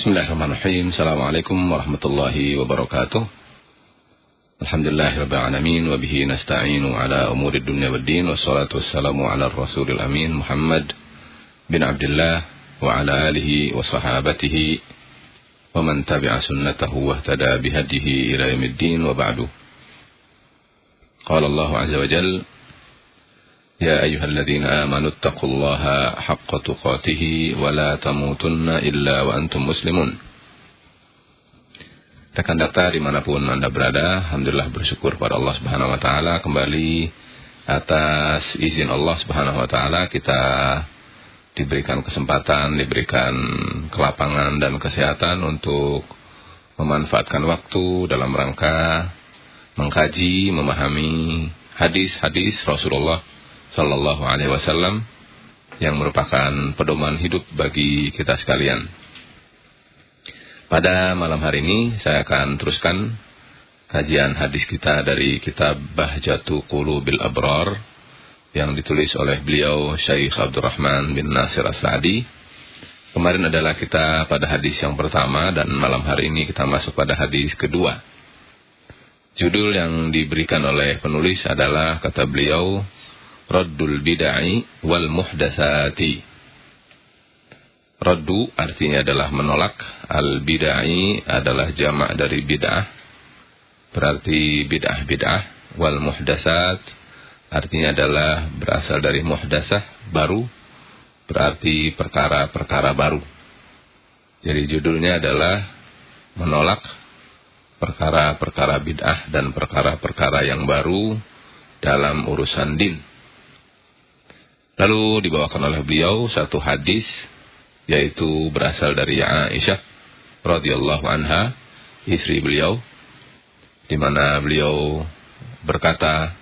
Bismillahirrahmanirrahim. Assalamualaikum warahmatullahi wabarakatuh. Alhamdulillah rabbil alamin wa bihi nasta'inu ala umuri dunya waddin wassalatu wassalamu ala rasulil amin Muhammad bin Abdullah wa ala alihi wa sahabatihi wa man tabi'a sunnatahu wa ihtada bihadihi ila yaumiddin wa ba'du. Qala Allah azza wa jalla يا أيها الذين آمنوا اتقوا الله حق تقاته ولا تموتن إلا وأنتم مسلمون Rekan data dimanapun Anda berada, Alhamdulillah bersyukur pada Allah Subhanahu Wa Taala kembali atas izin Allah Subhanahu Wa Taala kita diberikan kesempatan, diberikan kelapangan dan kesehatan untuk memanfaatkan waktu dalam rangka mengkaji, memahami hadis-hadis Rasulullah Sallallahu Alaihi Wasallam yang merupakan pedoman hidup bagi kita sekalian. Pada malam hari ini saya akan teruskan kajian hadis kita dari kitab Bahjatu Qulubil Abrar yang ditulis oleh beliau Syekh Abdurrahman bin Nasir As-Sa'di. Kemarin adalah kita pada hadis yang pertama dan malam hari ini kita masuk pada hadis kedua. Judul yang diberikan oleh penulis adalah kata beliau Raddul bid'ai wal muhdatsati. Raddu artinya adalah menolak, al bid'ai adalah jamak dari bid'ah. Berarti bid'ah-bid'ah wal muhdatsat artinya adalah berasal dari muhdasah baru, berarti perkara-perkara baru. Jadi judulnya adalah menolak perkara-perkara bid'ah dan perkara-perkara yang baru dalam urusan din. Lalu dibawakan oleh beliau satu hadis yaitu berasal dari Aisyah radhiyallahu anha, istri beliau di mana beliau berkata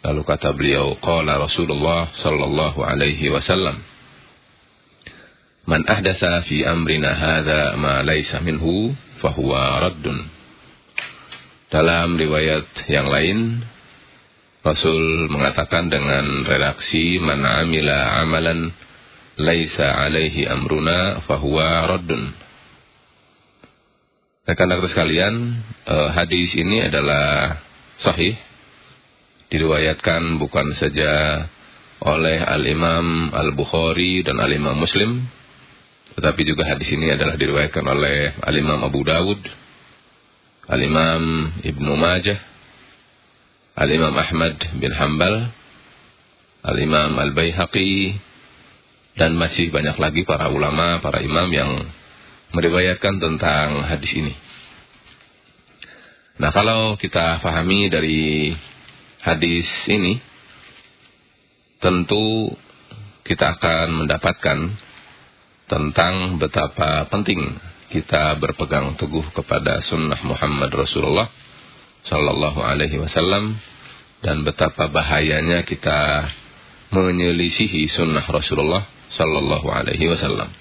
lalu kata beliau qala Rasulullah sallallahu alaihi wasallam Man ahdatsa fi amrina hadza ma laysa minhu fahuwa raddun Dalam riwayat yang lain Rasul mengatakan dengan redaksi man amila amalan laisa alaihi amruna fahuwa raddun. Rekan-rekan sekalian, eh, hadis ini adalah sahih. Diriwayatkan bukan saja oleh Al-Imam Al-Bukhari dan Al-Imam Muslim, tetapi juga hadis ini adalah diriwayatkan oleh Al-Imam Abu Dawud, Al-Imam Ibnu Majah, Al-Imam Ahmad bin Hanbal, Al-Imam Al-Bayhaqi, dan masih banyak lagi para ulama, para imam yang meriwayatkan tentang hadis ini. Nah kalau kita fahami dari hadis ini, tentu kita akan mendapatkan tentang betapa penting kita berpegang teguh kepada sunnah Muhammad Rasulullah Sallallahu Alaihi Wasallam dan betapa bahayanya kita menyelisihi sunnah Rasulullah Sallallahu Alaihi Wasallam.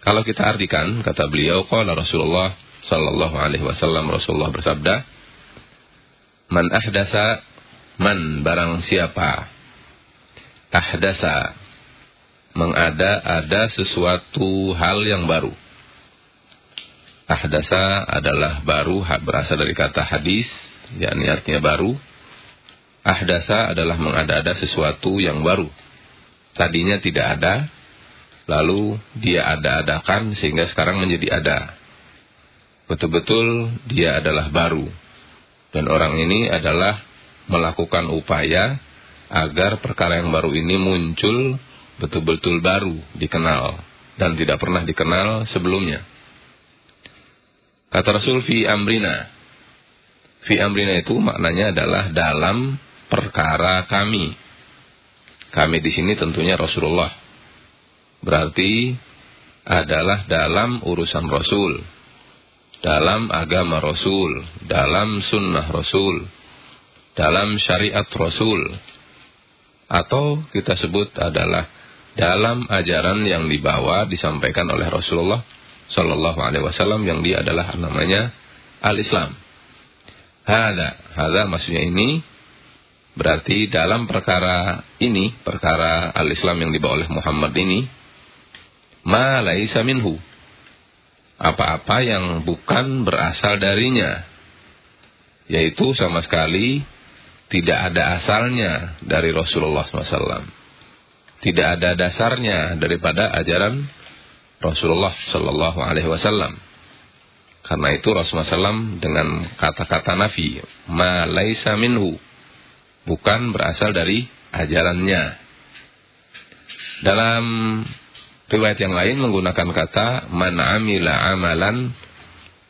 Kalau kita artikan kata beliau, kalau Rasulullah Sallallahu Alaihi Wasallam Rasulullah bersabda, Man ahdasa man barang siapa ahdasa mengada-ada sesuatu hal yang baru Ahdasa adalah baru berasal dari kata hadis, yakni artinya baru. Ahdasa adalah mengada-ada sesuatu yang baru. Tadinya tidak ada, lalu dia ada-adakan sehingga sekarang menjadi ada. Betul-betul dia adalah baru. Dan orang ini adalah melakukan upaya agar perkara yang baru ini muncul betul-betul baru, dikenal. Dan tidak pernah dikenal sebelumnya. Kata Rasul fi amrina. Fi amrina itu maknanya adalah dalam perkara kami. Kami di sini tentunya Rasulullah. Berarti adalah dalam urusan Rasul. Dalam agama Rasul. Dalam sunnah Rasul. Dalam syariat Rasul. Atau kita sebut adalah dalam ajaran yang dibawa disampaikan oleh Rasulullah Sallallahu Alaihi Wasallam yang dia adalah namanya al-Islam. Hada, hada maksudnya ini berarti dalam perkara ini, perkara al-Islam yang dibawa oleh Muhammad ini, ma laisa minhu. apa-apa yang bukan berasal darinya. Yaitu sama sekali tidak ada asalnya dari Rasulullah SAW. Tidak ada dasarnya daripada ajaran Rasulullah Sallallahu Alaihi Wasallam. Karena itu Rasulullah SAW dengan kata-kata nafi, ma laisa minhu, bukan berasal dari ajarannya. Dalam riwayat yang lain menggunakan kata man amila amalan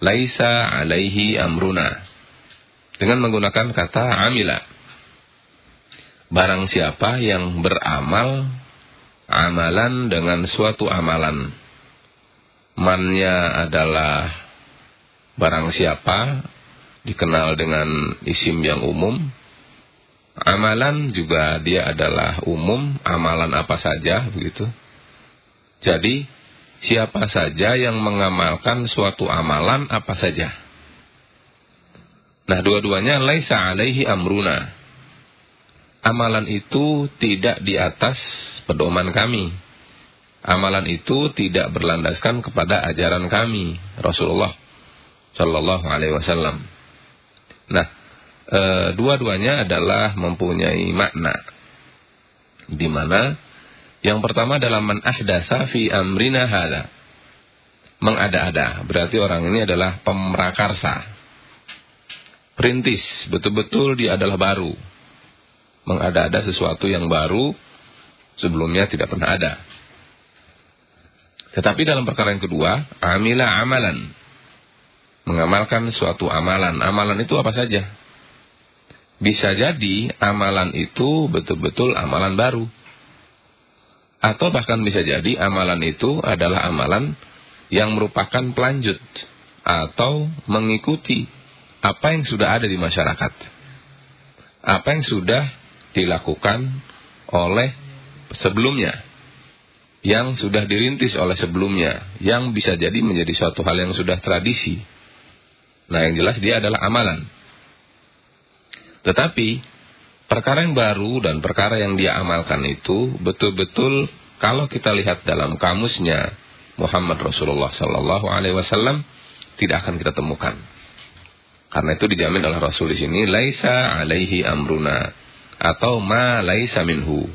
laisa alaihi amruna. Dengan menggunakan kata amila. Barang siapa yang beramal amalan dengan suatu amalan. Mannya adalah barang siapa dikenal dengan isim yang umum. Amalan juga dia adalah umum, amalan apa saja begitu. Jadi siapa saja yang mengamalkan suatu amalan apa saja. Nah dua-duanya laisa alaihi amruna amalan itu tidak di atas pedoman kami. Amalan itu tidak berlandaskan kepada ajaran kami, Rasulullah Shallallahu Alaihi Wasallam. Nah, e, dua-duanya adalah mempunyai makna, di mana yang pertama adalah man ahdasa fi amrina hada, mengada-ada. Berarti orang ini adalah pemrakarsa, perintis, betul-betul dia adalah baru mengada-ada sesuatu yang baru sebelumnya tidak pernah ada. Tetapi dalam perkara yang kedua, amila amalan. Mengamalkan suatu amalan. Amalan itu apa saja? Bisa jadi amalan itu betul-betul amalan baru. Atau bahkan bisa jadi amalan itu adalah amalan yang merupakan pelanjut. Atau mengikuti apa yang sudah ada di masyarakat. Apa yang sudah dilakukan oleh sebelumnya yang sudah dirintis oleh sebelumnya yang bisa jadi menjadi suatu hal yang sudah tradisi. Nah, yang jelas dia adalah amalan. Tetapi perkara yang baru dan perkara yang dia amalkan itu betul-betul kalau kita lihat dalam kamusnya Muhammad Rasulullah sallallahu alaihi wasallam tidak akan kita temukan. Karena itu dijamin oleh Rasul di sini laisa alaihi amruna atau ma laisa minhu.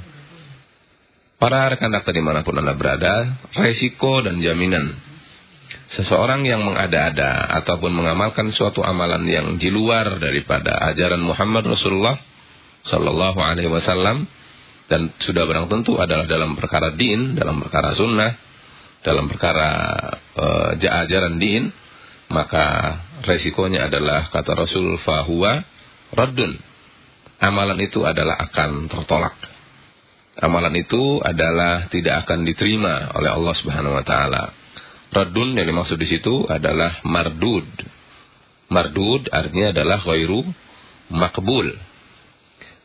Para rekan dokter di mana pun Anda berada, resiko dan jaminan seseorang yang mengada-ada ataupun mengamalkan suatu amalan yang di luar daripada ajaran Muhammad Rasulullah Sallallahu Alaihi Wasallam dan sudah barang tentu adalah dalam perkara din, dalam perkara sunnah, dalam perkara uh, ajaran din, maka resikonya adalah kata Rasul fahuwa raddun amalan itu adalah akan tertolak. Amalan itu adalah tidak akan diterima oleh Allah Subhanahu wa taala. Radun yang dimaksud di situ adalah mardud. Mardud artinya adalah ghairu makbul.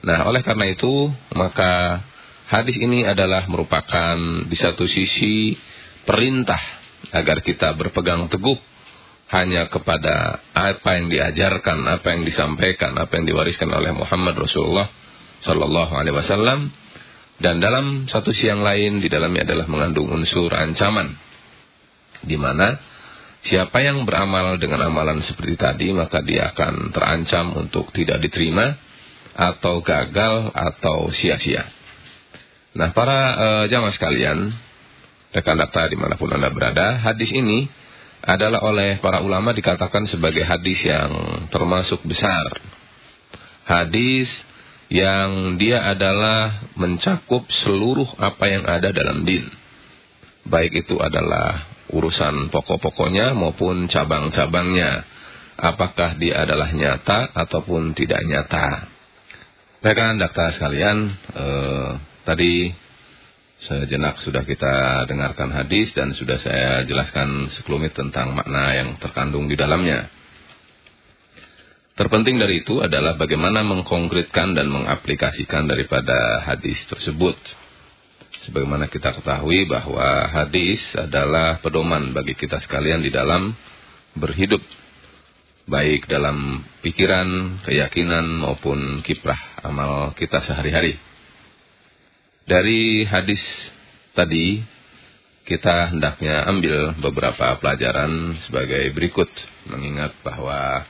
Nah, oleh karena itu, maka hadis ini adalah merupakan di satu sisi perintah agar kita berpegang teguh hanya kepada apa yang diajarkan, apa yang disampaikan, apa yang diwariskan oleh Muhammad Rasulullah Sallallahu Alaihi Wasallam. Dan dalam satu siang lain di dalamnya adalah mengandung unsur ancaman, di mana siapa yang beramal dengan amalan seperti tadi maka dia akan terancam untuk tidak diterima atau gagal atau sia-sia. Nah para uh, jamaah sekalian, rekan data di mana pun anda berada, hadis ini adalah oleh para ulama dikatakan sebagai hadis yang termasuk besar. Hadis yang dia adalah mencakup seluruh apa yang ada dalam din. Baik itu adalah urusan pokok-pokoknya maupun cabang-cabangnya. Apakah dia adalah nyata ataupun tidak nyata. Rekan dakta sekalian, eh, tadi Sejenak sudah kita dengarkan hadis dan sudah saya jelaskan sekelumit tentang makna yang terkandung di dalamnya. Terpenting dari itu adalah bagaimana mengkonkretkan dan mengaplikasikan daripada hadis tersebut. Sebagaimana kita ketahui bahwa hadis adalah pedoman bagi kita sekalian di dalam berhidup. Baik dalam pikiran, keyakinan maupun kiprah amal kita sehari-hari. Dari hadis tadi kita hendaknya ambil beberapa pelajaran sebagai berikut. Mengingat bahwa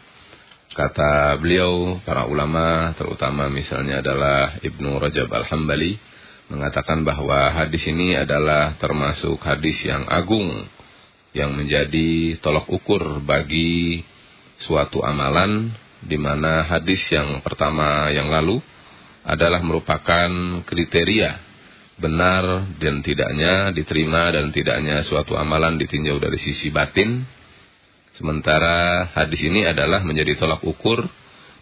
kata beliau, para ulama, terutama misalnya adalah Ibnu Rajab Al-Hambali, mengatakan bahwa hadis ini adalah termasuk hadis yang agung, yang menjadi tolok ukur bagi suatu amalan, di mana hadis yang pertama yang lalu adalah merupakan kriteria benar dan tidaknya, diterima dan tidaknya suatu amalan ditinjau dari sisi batin. Sementara hadis ini adalah menjadi tolak ukur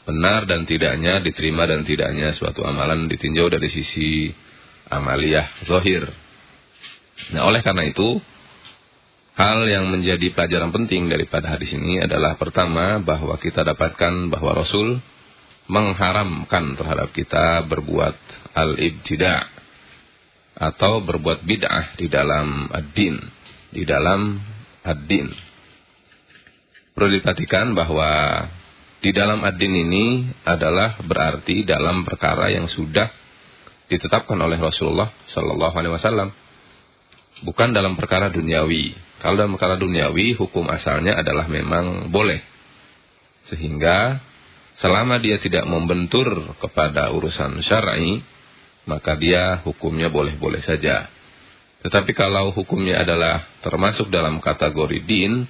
benar dan tidaknya, diterima dan tidaknya suatu amalan ditinjau dari sisi amaliyah zohir. Nah oleh karena itu, hal yang menjadi pelajaran penting daripada hadis ini adalah pertama bahwa kita dapatkan bahwa Rasul mengharamkan terhadap kita berbuat al-ibtida' atau berbuat bid'ah di dalam ad-din, di dalam ad-din. Perlu diperhatikan bahwa di dalam ad-din ini adalah berarti dalam perkara yang sudah ditetapkan oleh Rasulullah sallallahu alaihi wasallam. Bukan dalam perkara duniawi. Kalau dalam perkara duniawi hukum asalnya adalah memang boleh. Sehingga selama dia tidak membentur kepada urusan syar'i, maka dia hukumnya boleh-boleh saja. Tetapi kalau hukumnya adalah termasuk dalam kategori din,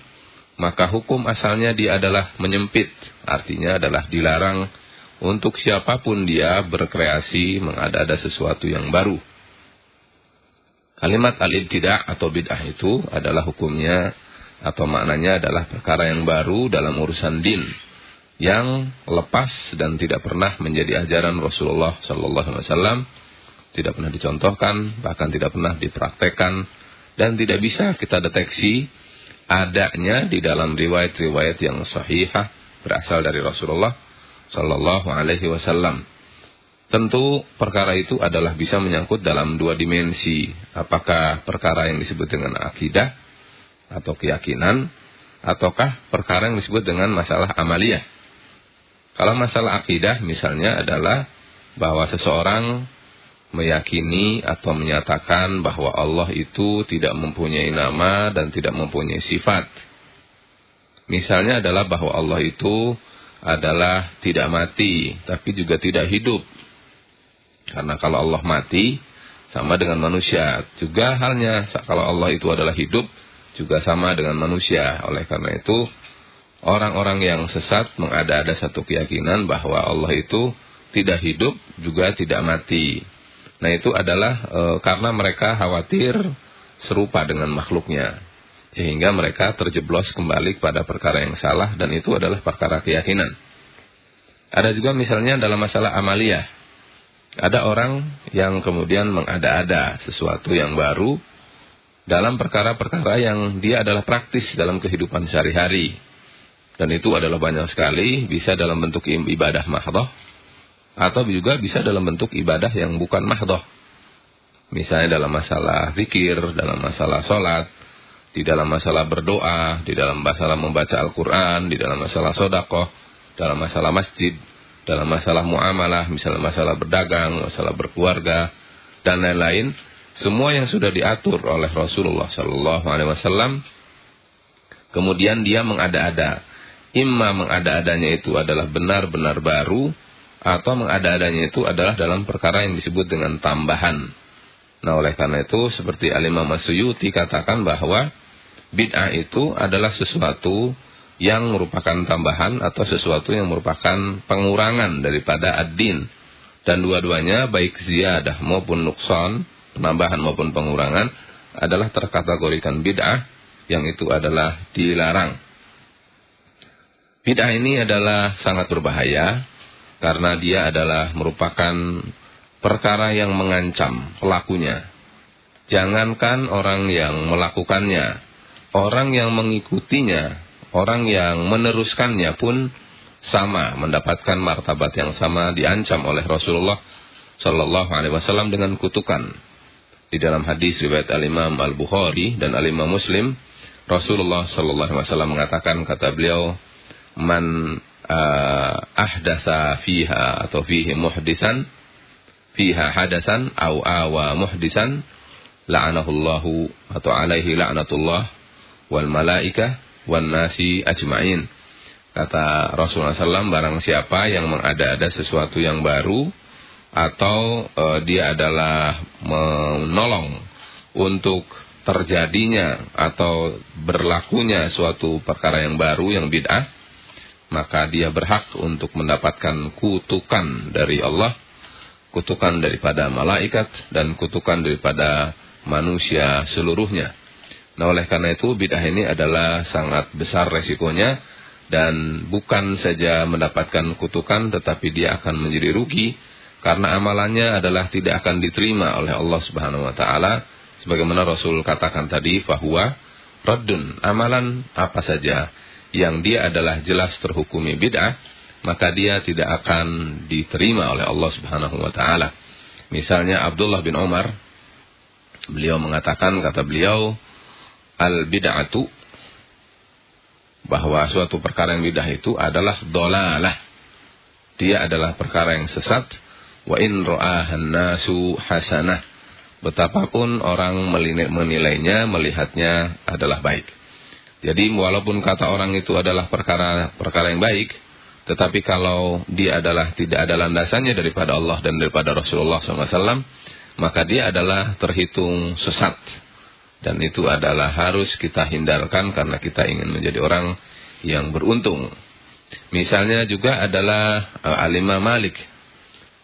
maka hukum asalnya dia adalah menyempit, artinya adalah dilarang untuk siapa pun dia berkreasi mengada-ada sesuatu yang baru. Kalimat al-ibtida' atau bid'ah itu adalah hukumnya atau maknanya adalah perkara yang baru dalam urusan din yang lepas dan tidak pernah menjadi ajaran Rasulullah sallallahu alaihi wasallam tidak pernah dicontohkan, bahkan tidak pernah dipraktekkan, dan tidak bisa kita deteksi adanya di dalam riwayat-riwayat yang sahihah berasal dari Rasulullah Sallallahu Alaihi Wasallam. Tentu perkara itu adalah bisa menyangkut dalam dua dimensi. Apakah perkara yang disebut dengan akidah atau keyakinan, ataukah perkara yang disebut dengan masalah amaliyah. Kalau masalah akidah misalnya adalah bahwa seseorang meyakini atau menyatakan bahwa Allah itu tidak mempunyai nama dan tidak mempunyai sifat. Misalnya adalah bahwa Allah itu adalah tidak mati, tapi juga tidak hidup. Karena kalau Allah mati, sama dengan manusia. Juga halnya kalau Allah itu adalah hidup, juga sama dengan manusia. Oleh karena itu, orang-orang yang sesat mengada-ada satu keyakinan bahwa Allah itu tidak hidup, juga tidak mati. Nah itu adalah e, karena mereka khawatir serupa dengan makhluknya. Sehingga mereka terjeblos kembali pada perkara yang salah dan itu adalah perkara keyakinan. Ada juga misalnya dalam masalah amaliyah. Ada orang yang kemudian mengada-ada sesuatu yang baru dalam perkara-perkara yang dia adalah praktis dalam kehidupan sehari-hari. Dan itu adalah banyak sekali, bisa dalam bentuk ibadah mahdoh, atau juga bisa dalam bentuk ibadah yang bukan mahdoh. Misalnya dalam masalah zikir, dalam masalah sholat, di dalam masalah berdoa, di dalam masalah membaca Al-Quran, di dalam masalah sodakoh, dalam masalah masjid, dalam masalah muamalah, misalnya masalah berdagang, masalah berkeluarga, dan lain-lain. Semua yang sudah diatur oleh Rasulullah Sallallahu Alaihi Wasallam, kemudian dia mengada-ada. Imma mengada-adanya itu adalah benar-benar baru, atau mengada-adanya itu adalah dalam perkara yang disebut dengan tambahan. Nah oleh karena itu seperti Alimah Masyuyuti katakan bahwa bid'ah itu adalah sesuatu yang merupakan tambahan atau sesuatu yang merupakan pengurangan daripada ad-din. Dan dua-duanya baik ziyadah maupun nukson, penambahan maupun pengurangan adalah terkategorikan bid'ah yang itu adalah dilarang. Bid'ah ini adalah sangat berbahaya karena dia adalah merupakan perkara yang mengancam pelakunya. Jangankan orang yang melakukannya, orang yang mengikutinya, orang yang meneruskannya pun sama mendapatkan martabat yang sama diancam oleh Rasulullah Shallallahu Alaihi Wasallam dengan kutukan. Di dalam hadis riwayat Al Imam Al Bukhari dan Al Imam Muslim, Rasulullah Shallallahu Alaihi Wasallam mengatakan kata beliau, man uh, ahdasa fiha atau fihi muhdisan fiha hadasan au awa muhdisan la'anahullahu atau alaihi la'natullah wal malaikah wan nasi ajmain. Kata Rasulullah SAW, barang siapa yang mengada-ada sesuatu yang baru atau e, dia adalah menolong untuk terjadinya atau berlakunya suatu perkara yang baru yang bid'ah, maka dia berhak untuk mendapatkan kutukan dari Allah, kutukan daripada malaikat dan kutukan daripada manusia seluruhnya. Nah oleh karena itu bid'ah ini adalah sangat besar resikonya dan bukan saja mendapatkan kutukan tetapi dia akan menjadi rugi karena amalannya adalah tidak akan diterima oleh Allah Subhanahu wa taala sebagaimana Rasul katakan tadi bahwa raddun amalan apa saja yang dia adalah jelas terhukumi bid'ah maka dia tidak akan diterima oleh Allah Subhanahu wa taala. Misalnya Abdullah bin Umar beliau mengatakan kata beliau al bid'atu bahwa suatu perkara yang bidah itu adalah dolalah. Dia adalah perkara yang sesat. Wa in nasu hasanah. Betapapun orang menilainya, melihatnya adalah baik. Jadi walaupun kata orang itu adalah perkara perkara yang baik, tetapi kalau dia adalah tidak ada landasannya daripada Allah dan daripada Rasulullah SAW, maka dia adalah terhitung sesat dan itu adalah harus kita hindarkan karena kita ingin menjadi orang yang beruntung. Misalnya juga adalah uh, Alimah Malik.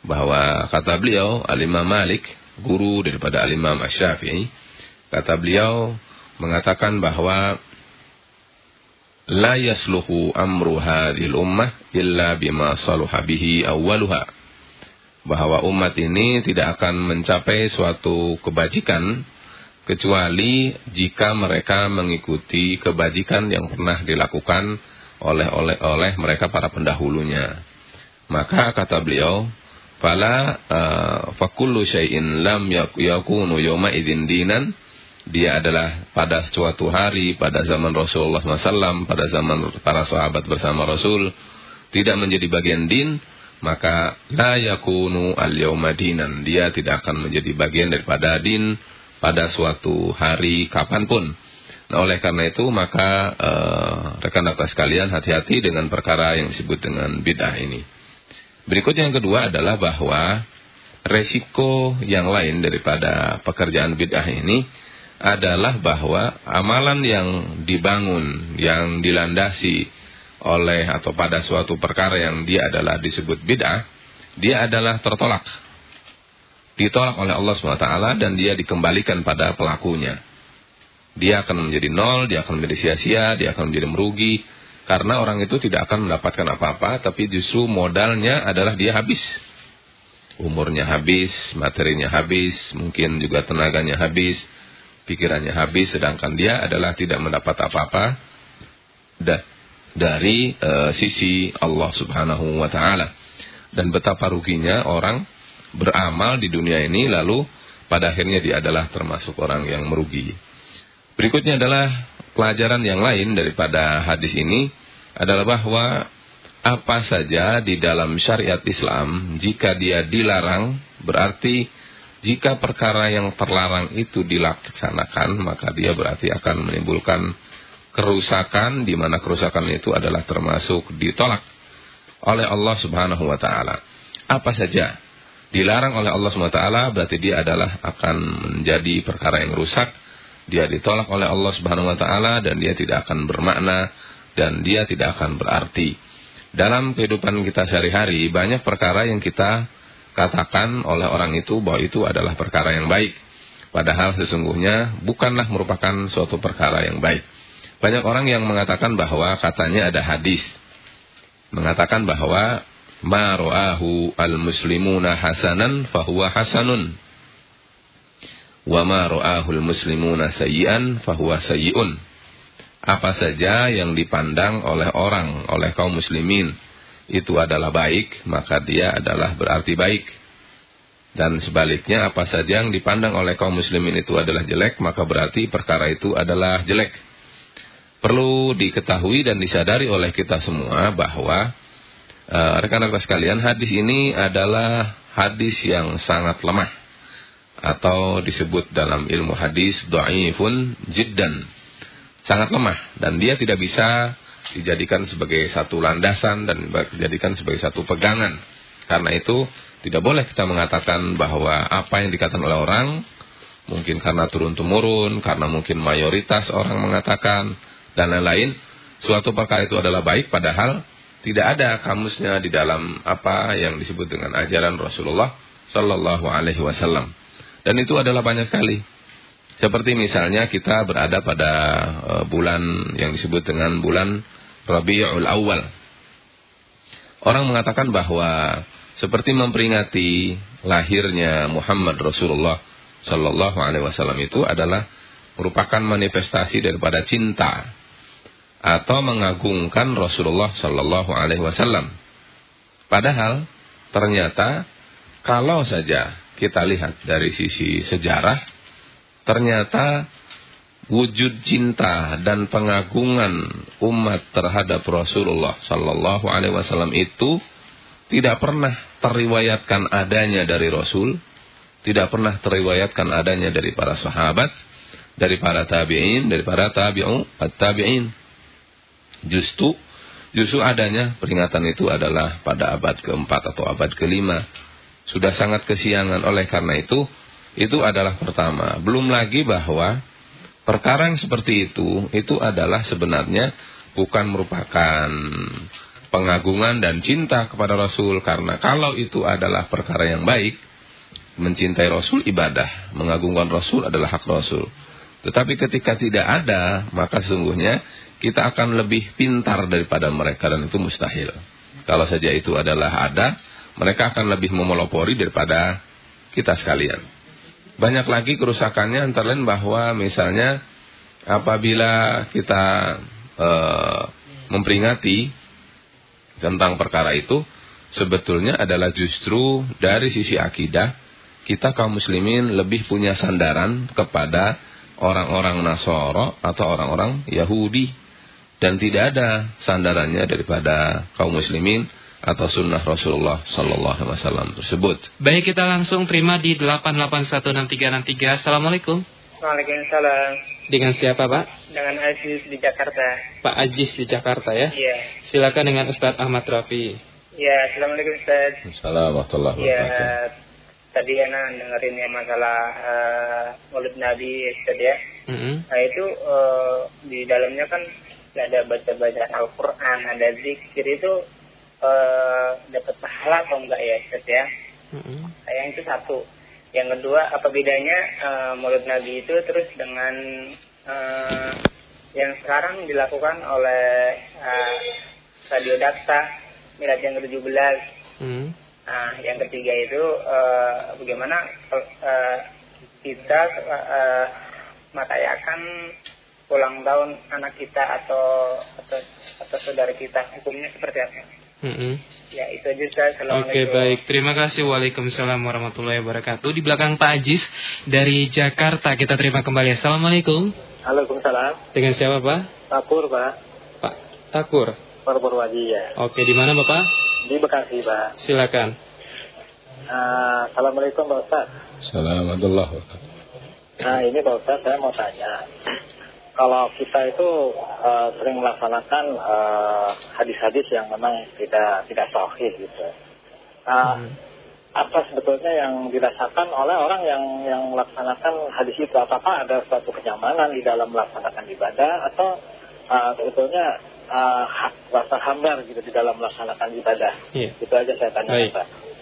Bahwa kata beliau, Alimah Malik, guru daripada Alimah Asyafi'i, kata beliau mengatakan bahwa la yasluhu amru hadhil ummah illa bima saluha bihi awwaluha bahwa umat ini tidak akan mencapai suatu kebajikan kecuali jika mereka mengikuti kebajikan yang pernah dilakukan oleh oleh oleh mereka para pendahulunya. Maka kata beliau, "Fala uh, fakullu syai'in lam yakunu yawma idzin dinan" Dia adalah pada suatu hari pada zaman Rasulullah SAW, pada zaman para sahabat bersama Rasul tidak menjadi bagian din, maka la yakunu al-yawma dinan. Dia tidak akan menjadi bagian daripada din pada suatu hari kapan pun. Nah oleh karena itu maka rekan-rekan uh, sekalian hati-hati dengan perkara yang disebut dengan bid'ah ini. Berikut yang kedua adalah bahwa resiko yang lain daripada pekerjaan bid'ah ini adalah bahwa amalan yang dibangun, yang dilandasi oleh atau pada suatu perkara yang dia adalah disebut bid'ah, dia adalah tertolak ditolak oleh Allah SWT dan dia dikembalikan pada pelakunya. Dia akan menjadi nol, dia akan menjadi sia-sia, dia akan menjadi merugi. Karena orang itu tidak akan mendapatkan apa-apa, tapi justru modalnya adalah dia habis. Umurnya habis, materinya habis, mungkin juga tenaganya habis, pikirannya habis, sedangkan dia adalah tidak mendapat apa-apa dari uh, sisi Allah Subhanahu wa taala. Dan betapa ruginya orang beramal di dunia ini lalu pada akhirnya dia adalah termasuk orang yang merugi. Berikutnya adalah pelajaran yang lain daripada hadis ini adalah bahwa apa saja di dalam syariat Islam jika dia dilarang berarti jika perkara yang terlarang itu dilaksanakan maka dia berarti akan menimbulkan kerusakan di mana kerusakan itu adalah termasuk ditolak oleh Allah Subhanahu wa taala. Apa saja dilarang oleh Allah SWT berarti dia adalah akan menjadi perkara yang rusak. Dia ditolak oleh Allah Subhanahu wa taala dan dia tidak akan bermakna dan dia tidak akan berarti. Dalam kehidupan kita sehari-hari banyak perkara yang kita katakan oleh orang itu bahwa itu adalah perkara yang baik. Padahal sesungguhnya bukanlah merupakan suatu perkara yang baik. Banyak orang yang mengatakan bahwa katanya ada hadis. Mengatakan bahwa ma ra'ahu al-muslimuna hasanan fahuwa hasanun wa ma ra'ahu al-muslimuna sayyi'an fahuwa apa saja yang dipandang oleh orang oleh kaum muslimin itu adalah baik maka dia adalah berarti baik dan sebaliknya apa saja yang dipandang oleh kaum muslimin itu adalah jelek maka berarti perkara itu adalah jelek perlu diketahui dan disadari oleh kita semua bahwa Eh, rekan-rekan sekalian, hadis ini adalah hadis yang sangat lemah. atau disebut dalam ilmu hadis dhaifun jiddan. Sangat lemah dan dia tidak bisa dijadikan sebagai satu landasan dan dijadikan sebagai satu pegangan. Karena itu tidak boleh kita mengatakan bahwa apa yang dikatakan oleh orang mungkin karena turun-temurun, karena mungkin mayoritas orang mengatakan dan lain-lain, suatu perkara itu adalah baik padahal tidak ada kamusnya di dalam apa yang disebut dengan ajaran Rasulullah sallallahu alaihi wasallam. Dan itu adalah banyak sekali. Seperti misalnya kita berada pada uh, bulan yang disebut dengan bulan Rabiul Awal. Orang mengatakan bahwa seperti memperingati lahirnya Muhammad Rasulullah sallallahu alaihi wasallam itu adalah merupakan manifestasi daripada cinta atau mengagungkan Rasulullah Shallallahu Alaihi Wasallam. Padahal ternyata kalau saja kita lihat dari sisi sejarah, ternyata wujud cinta dan pengagungan umat terhadap Rasulullah Shallallahu Alaihi Wasallam itu tidak pernah teriwayatkan adanya dari Rasul, tidak pernah teriwayatkan adanya dari para sahabat, dari para tabi'in, dari para tabi'u, at-tabi'in. Justru justru adanya peringatan itu adalah pada abad keempat atau abad kelima. Sudah sangat kesiangan oleh karena itu, itu adalah pertama. Belum lagi bahwa perkara yang seperti itu, itu adalah sebenarnya bukan merupakan pengagungan dan cinta kepada Rasul. Karena kalau itu adalah perkara yang baik, mencintai Rasul ibadah, mengagungkan Rasul adalah hak Rasul. Tetapi ketika tidak ada, maka sesungguhnya kita akan lebih pintar daripada mereka dan itu mustahil. Kalau saja itu adalah ada, mereka akan lebih memelopori daripada kita sekalian. Banyak lagi kerusakannya antara lain bahwa misalnya apabila kita e, memperingati tentang perkara itu, sebetulnya adalah justru dari sisi akidah, kita kaum muslimin lebih punya sandaran kepada orang-orang Nasoro atau orang-orang Yahudi. Dan tidak ada sandarannya daripada kaum muslimin atau sunnah Rasulullah Sallallahu Alaihi Wasallam tersebut. Baik kita langsung terima di 8816363. Assalamualaikum. Waalaikumsalam. Dengan siapa Pak? Dengan Aziz di Jakarta. Pak Aziz di Jakarta ya? Iya. Silakan dengan Ustadz Ahmad Rafi. Iya, Assalamualaikum Ustaz. Assalamualaikum warahmatullahi iya, wabarakatuh. Ya, tadi Ana dengerin ya masalah uh, Maulid Nabi Ustaz ya. Mm -hmm. Nah itu uh, di dalamnya kan ada baca-baca Al-Quran, ada zikir itu uh, dapat pahala atau enggak ya Ustaz ya? Mm-hmm. Yang itu satu. Yang kedua, apa bedanya uh, mulut Nabi itu terus dengan uh, yang sekarang dilakukan oleh uh, Radio Daksa Milad yang ke-17. Mm-hmm. Nah, yang ketiga itu uh, bagaimana uh, kita uh, matayakan ulang tahun anak kita atau atau atau saudara kita hukumnya seperti apa? Mm -hmm. Ya itu aja. Oke okay, baik terima kasih Waalaikumsalam warahmatullahi wabarakatuh di belakang Pak Ajis dari Jakarta kita terima kembali Assalamualaikum. Waalaikumsalam. Dengan siapa Pak? Takur Pak. Pak Takur. Purwadi ya. Oke di mana Bapak? Di Bekasi Pak. Silakan. Uh, Assalamualaikum Pak Ustaz. Assalamualaikum. Nah ini Pak Ustaz saya mau tanya kalau kita itu uh, sering melaksanakan eh, hadis-hadis uh, yang memang tidak tidak sahih gitu. Uh, hmm. Apa sebetulnya yang dirasakan oleh orang yang yang melaksanakan hadis itu? Apakah ada suatu kenyamanan di dalam melaksanakan ibadah atau uh, sebetulnya uh, rasa hambar gitu di dalam melaksanakan ibadah? Yeah. Itu aja saya tanya Baik. Pak.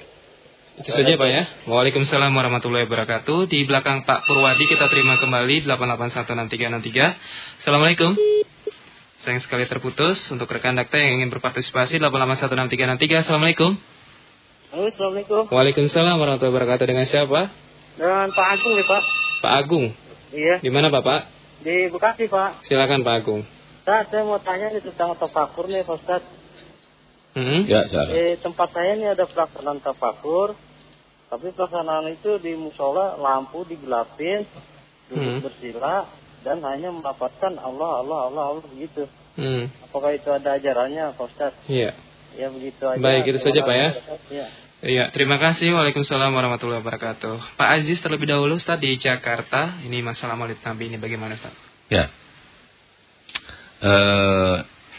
Itu saja Pak ya. Waalaikumsalam warahmatullahi wabarakatuh. Di belakang Pak Purwadi kita terima kembali 8816363. Assalamualaikum. Sayang sekali terputus untuk rekan dakta yang ingin berpartisipasi 8816363. Assalamualaikum. Halo, Assalamualaikum. Waalaikumsalam warahmatullahi wabarakatuh. Dengan siapa? Dengan Pak Agung ya Pak. Pak Agung. Iya. Di mana Bapak? Di Bekasi Pak. Silakan Pak Agung. Ustaz, saya mau tanya nih tentang tafakur nih Pak Ustaz. Hmm? Ya, silakan. Di tempat saya ini ada pelaksanaan tafakur, tapi pelaksanaan itu di musola lampu digelapin, duduk hmm. bersila dan hanya mendapatkan Allah Allah Allah Allah begitu. Hmm. Apakah itu ada ajarannya Pak Ustaz? Iya. Ya begitu aja. Baik, itu saja Pak ya. ya. Iya, terima kasih. Waalaikumsalam warahmatullahi wabarakatuh. Pak Aziz terlebih dahulu Ustaz di Jakarta. Ini masalah Maulid Nabi ini bagaimana Ustaz? Ya. E,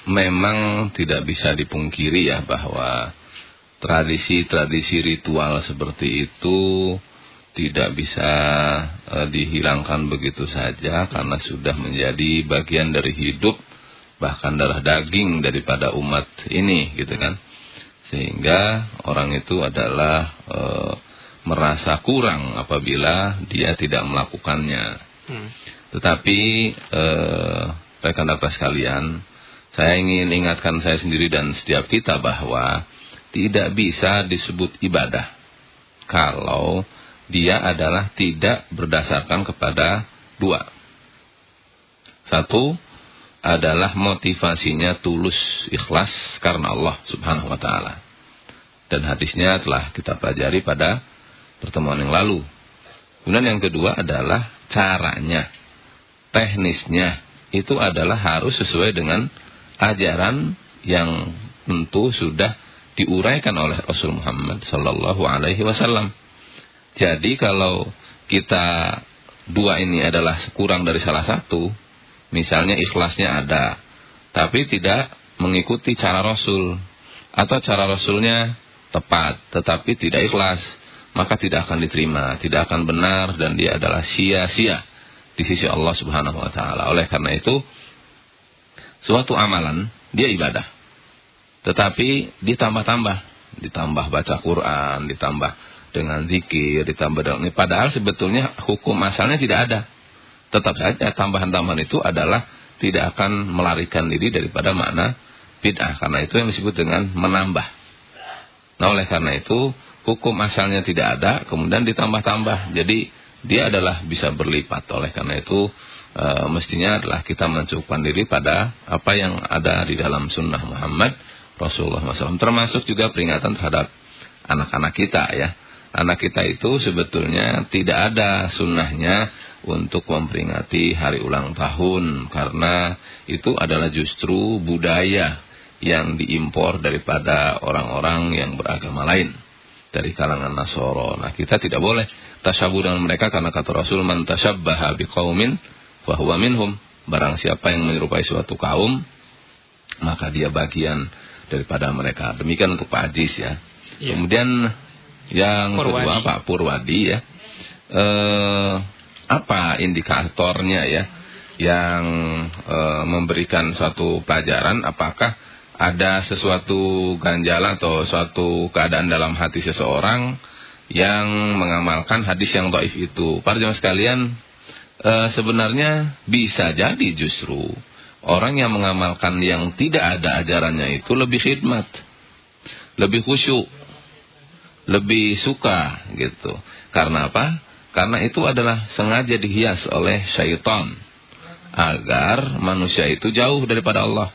memang tidak bisa dipungkiri ya bahwa tradisi-tradisi ritual seperti itu tidak bisa e, dihilangkan begitu saja karena sudah menjadi bagian dari hidup bahkan darah daging daripada umat ini gitu kan sehingga orang itu adalah e, merasa kurang apabila dia tidak melakukannya. Hmm. Tetapi e, rekan-rekan sekalian, saya ingin ingatkan saya sendiri dan setiap kita bahwa tidak bisa disebut ibadah kalau dia adalah tidak berdasarkan kepada dua. Satu, adalah motivasinya tulus ikhlas karena Allah Subhanahu wa taala. Dan hadisnya telah kita pelajari pada pertemuan yang lalu. Kemudian yang kedua adalah caranya. Teknisnya itu adalah harus sesuai dengan ajaran yang tentu sudah diuraikan oleh Rasul Muhammad sallallahu alaihi wasallam. Jadi kalau kita dua ini adalah kurang dari salah satu, Misalnya ikhlasnya ada, tapi tidak mengikuti cara Rasul. Atau cara Rasulnya tepat, tetapi tidak ikhlas. Maka tidak akan diterima, tidak akan benar, dan dia adalah sia-sia di sisi Allah subhanahu wa ta'ala. Oleh karena itu, suatu amalan, dia ibadah. Tetapi ditambah-tambah. Ditambah baca Quran, ditambah dengan zikir, ditambah dengan... Padahal sebetulnya hukum asalnya tidak ada tetap saja tambahan-tambahan itu adalah tidak akan melarikan diri daripada makna bid'ah. Karena itu yang disebut dengan menambah. Nah oleh karena itu hukum asalnya tidak ada kemudian ditambah-tambah. Jadi dia adalah bisa berlipat. Oleh karena itu e, mestinya adalah kita mencukupkan diri pada apa yang ada di dalam sunnah Muhammad Rasulullah SAW. Termasuk juga peringatan terhadap anak-anak kita ya anak kita itu sebetulnya tidak ada sunnahnya untuk memperingati hari ulang tahun karena itu adalah justru budaya yang diimpor daripada orang-orang yang beragama lain dari kalangan Nasoro. Nah, kita tidak boleh tasyabuh dengan mereka karena kata Rasul man tasyabbaha biqaumin fahuwa minhum. Barang siapa yang menyerupai suatu kaum maka dia bagian daripada mereka. Demikian untuk Pak Ajis ya. ya. Kemudian yang Purwadi. kedua Pak Purwadi ya. Eh, apa indikatornya ya yang eh, memberikan suatu pelajaran apakah ada sesuatu ganjalan atau suatu keadaan dalam hati seseorang yang mengamalkan hadis yang taif itu. Para jemaah sekalian, eh, sebenarnya bisa jadi justru orang yang mengamalkan yang tidak ada ajarannya itu lebih khidmat, lebih khusyuk, lebih suka gitu. Karena apa? Karena itu adalah sengaja dihias oleh syaitan agar manusia itu jauh daripada Allah.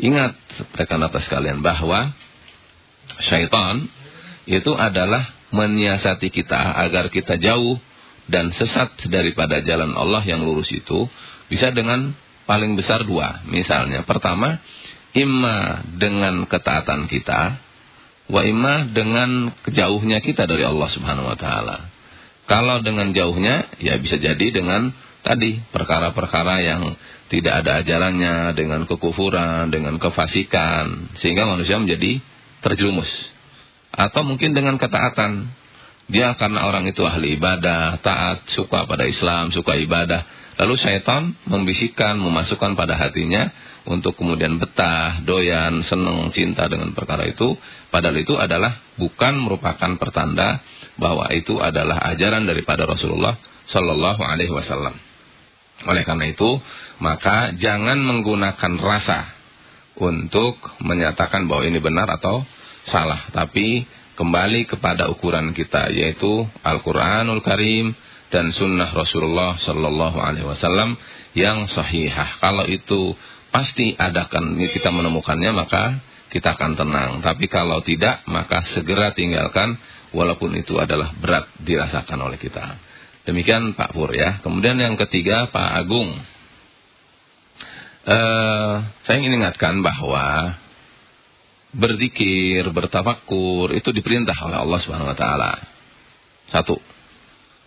Ingat rekan atas kalian bahwa syaitan itu adalah menyiasati kita agar kita jauh dan sesat daripada jalan Allah yang lurus itu bisa dengan paling besar dua. Misalnya pertama, imma dengan ketaatan kita wa imma dengan kejauhnya kita dari Allah Subhanahu wa taala. Kalau dengan jauhnya ya bisa jadi dengan tadi perkara-perkara yang tidak ada ajarannya dengan kekufuran, dengan kefasikan sehingga manusia menjadi terjerumus. Atau mungkin dengan ketaatan. Dia karena orang itu ahli ibadah, taat, suka pada Islam, suka ibadah, lalu syaitan membisikkan, memasukkan pada hatinya untuk kemudian betah, doyan, senang, cinta dengan perkara itu, padahal itu adalah bukan merupakan pertanda bahwa itu adalah ajaran daripada Rasulullah Shallallahu Alaihi Wasallam. Oleh karena itu, maka jangan menggunakan rasa untuk menyatakan bahwa ini benar atau salah, tapi kembali kepada ukuran kita yaitu Al-Qur'anul Karim dan sunnah Rasulullah Shallallahu Alaihi Wasallam yang sahihah. Kalau itu pasti adakan kita menemukannya maka kita akan tenang. Tapi kalau tidak maka segera tinggalkan walaupun itu adalah berat dirasakan oleh kita. Demikian Pak Pur ya. Kemudian yang ketiga Pak Agung. Uh, saya ingin ingatkan bahwa berzikir, bertafakur itu diperintah oleh Allah Subhanahu wa taala. Satu.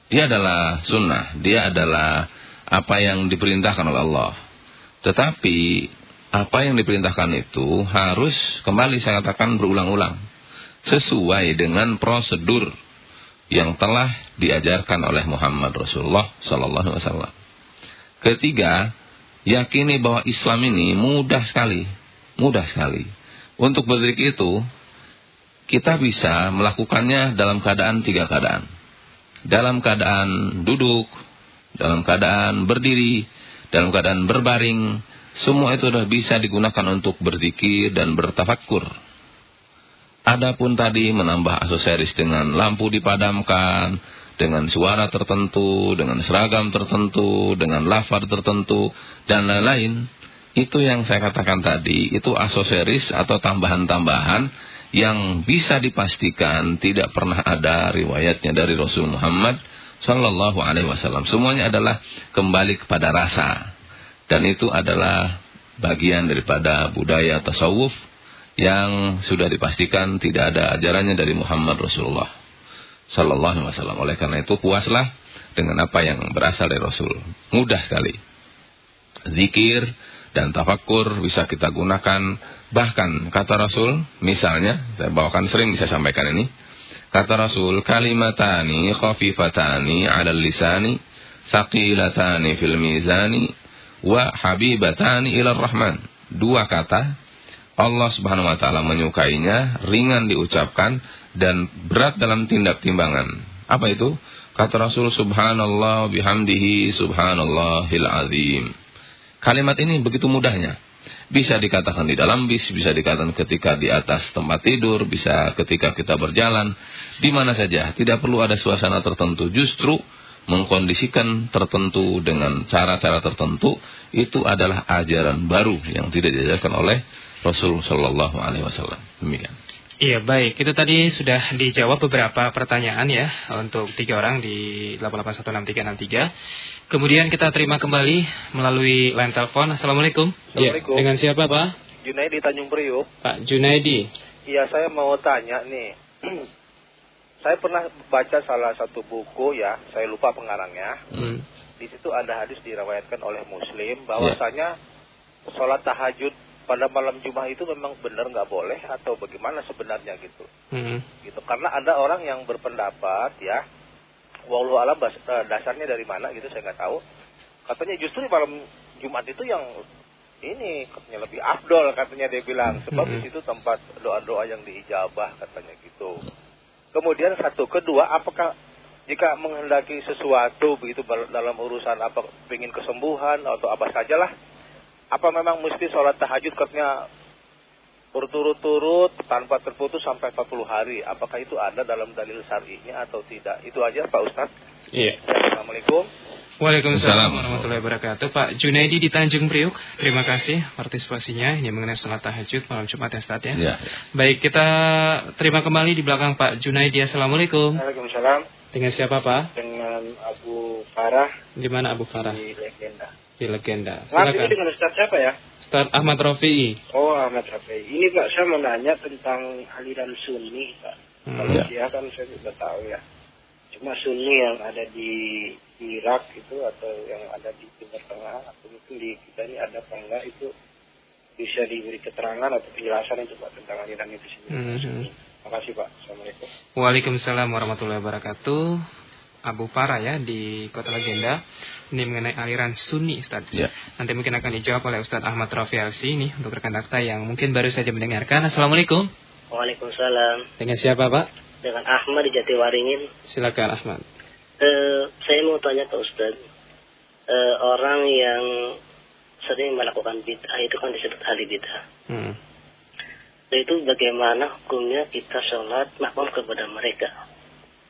Dia adalah sunnah, dia adalah apa yang diperintahkan oleh Allah. Tetapi apa yang diperintahkan itu harus kembali saya katakan berulang-ulang sesuai dengan prosedur yang telah diajarkan oleh Muhammad Rasulullah wasallam. Ketiga, yakini bahwa Islam ini mudah sekali, mudah sekali. Untuk berzikir itu kita bisa melakukannya dalam keadaan tiga keadaan dalam keadaan duduk, dalam keadaan berdiri, dalam keadaan berbaring, semua itu sudah bisa digunakan untuk berzikir dan bertafakkur. Adapun tadi menambah aksesoris dengan lampu dipadamkan, dengan suara tertentu, dengan seragam tertentu, dengan lafar tertentu, dan lain-lain. Itu yang saya katakan tadi, itu aksesoris atau tambahan-tambahan yang bisa dipastikan tidak pernah ada riwayatnya dari Rasul Muhammad sallallahu alaihi wasallam. Semuanya adalah kembali kepada rasa. Dan itu adalah bagian daripada budaya tasawuf yang sudah dipastikan tidak ada ajarannya dari Muhammad Rasulullah sallallahu alaihi wasallam. Oleh karena itu puaslah dengan apa yang berasal dari Rasul. Mudah sekali. Zikir dan tafakur bisa kita gunakan bahkan kata Rasul misalnya saya bawakan sering bisa sampaikan ini kata Rasul kalimatani khafifatani 'alal lisani thaqilatani fil mizani wa habibatani ila rahman. Dua kata Allah Subhanahu wa taala menyukainya ringan diucapkan dan berat dalam tindak timbangan. Apa itu? Kata Rasul subhanallah bihamdihi subhanallahil azim. Kalimat ini begitu mudahnya. Bisa dikatakan di dalam bis, bisa dikatakan ketika di atas tempat tidur, bisa ketika kita berjalan, di mana saja. Tidak perlu ada suasana tertentu. Justru mengkondisikan tertentu dengan cara-cara tertentu itu adalah ajaran baru yang tidak diajarkan oleh Rasulullah Shallallahu Alaihi Wasallam. Demikian. Iya baik, itu tadi sudah dijawab beberapa pertanyaan ya untuk tiga orang di 8816363. Kemudian kita terima kembali melalui line telepon. Assalamualaikum. Assalamualaikum. Ya, dengan siapa Pak? Junaidi Tanjung Priuk. Pak Junaidi. Iya saya mau tanya nih. saya pernah baca salah satu buku ya, saya lupa pengarangnya. Hmm. Di situ ada hadis dirawayatkan oleh Muslim bahwasanya ya. sholat tahajud pada malam Jumat itu memang benar nggak boleh atau bagaimana sebenarnya gitu. Hmm. Gitu karena ada orang yang berpendapat ya, walau alam eh, dasarnya dari mana gitu saya nggak tahu. Katanya justru malam Jumat itu yang ini katanya lebih afdol katanya dia bilang sebab hmm. di situ tempat doa-doa yang diijabah katanya gitu. Kemudian satu kedua apakah jika menghendaki sesuatu begitu dalam urusan apa ingin kesembuhan atau apa sajalah apa memang mesti sholat tahajud katanya berturut-turut tanpa terputus sampai 40 hari? Apakah itu ada dalam dalil syar'inya atau tidak? Itu aja Pak Ustaz. Iya. Assalamualaikum. Waalaikumsalam warahmatullahi wabarakatuh. Pak Junaidi di Tanjung Priuk, terima kasih partisipasinya. Ini mengenai sholat tahajud malam Jumat ya Ustaz ya. ya. Baik, kita terima kembali di belakang Pak Junaidi. Assalamualaikum. Waalaikumsalam. Dengan siapa Pak? Dengan Abu Farah. Di mana Abu Farah? Di Legenda di legenda. Silakan. dengan Ustaz siapa ya? Ustaz Ahmad Rafi'i. Oh, Ahmad Rafi'i. Ini Pak, saya mau nanya tentang aliran Sunni, Pak. Hmm. Kalau ya. kan saya sudah tahu ya. Cuma Sunni yang ada di Irak itu atau yang ada di Timur Tengah atau mungkin di kita ini ada apa enggak itu bisa diberi keterangan atau penjelasan itu Pak tentang aliran itu sendiri. Hmm. Terima kasih Pak. Assalamualaikum. Waalaikumsalam warahmatullahi wabarakatuh. Abu Farah ya di Kota Legenda. Ini mengenai aliran Sunni Ustaz. Ya. Nanti mungkin akan dijawab oleh Ustaz Ahmad Rafi Alsi ini untuk rekan dakta yang mungkin baru saja mendengarkan. Assalamualaikum. Waalaikumsalam. Dengan siapa Pak? Dengan Ahmad di Jatiwaringin. Silakan Ahmad. Uh, saya mau tanya ke Ustaz. Uh, orang yang sering melakukan bid'ah itu kan disebut ahli bid'ah. Hmm. Nah, itu bagaimana hukumnya kita sholat makmum kepada mereka?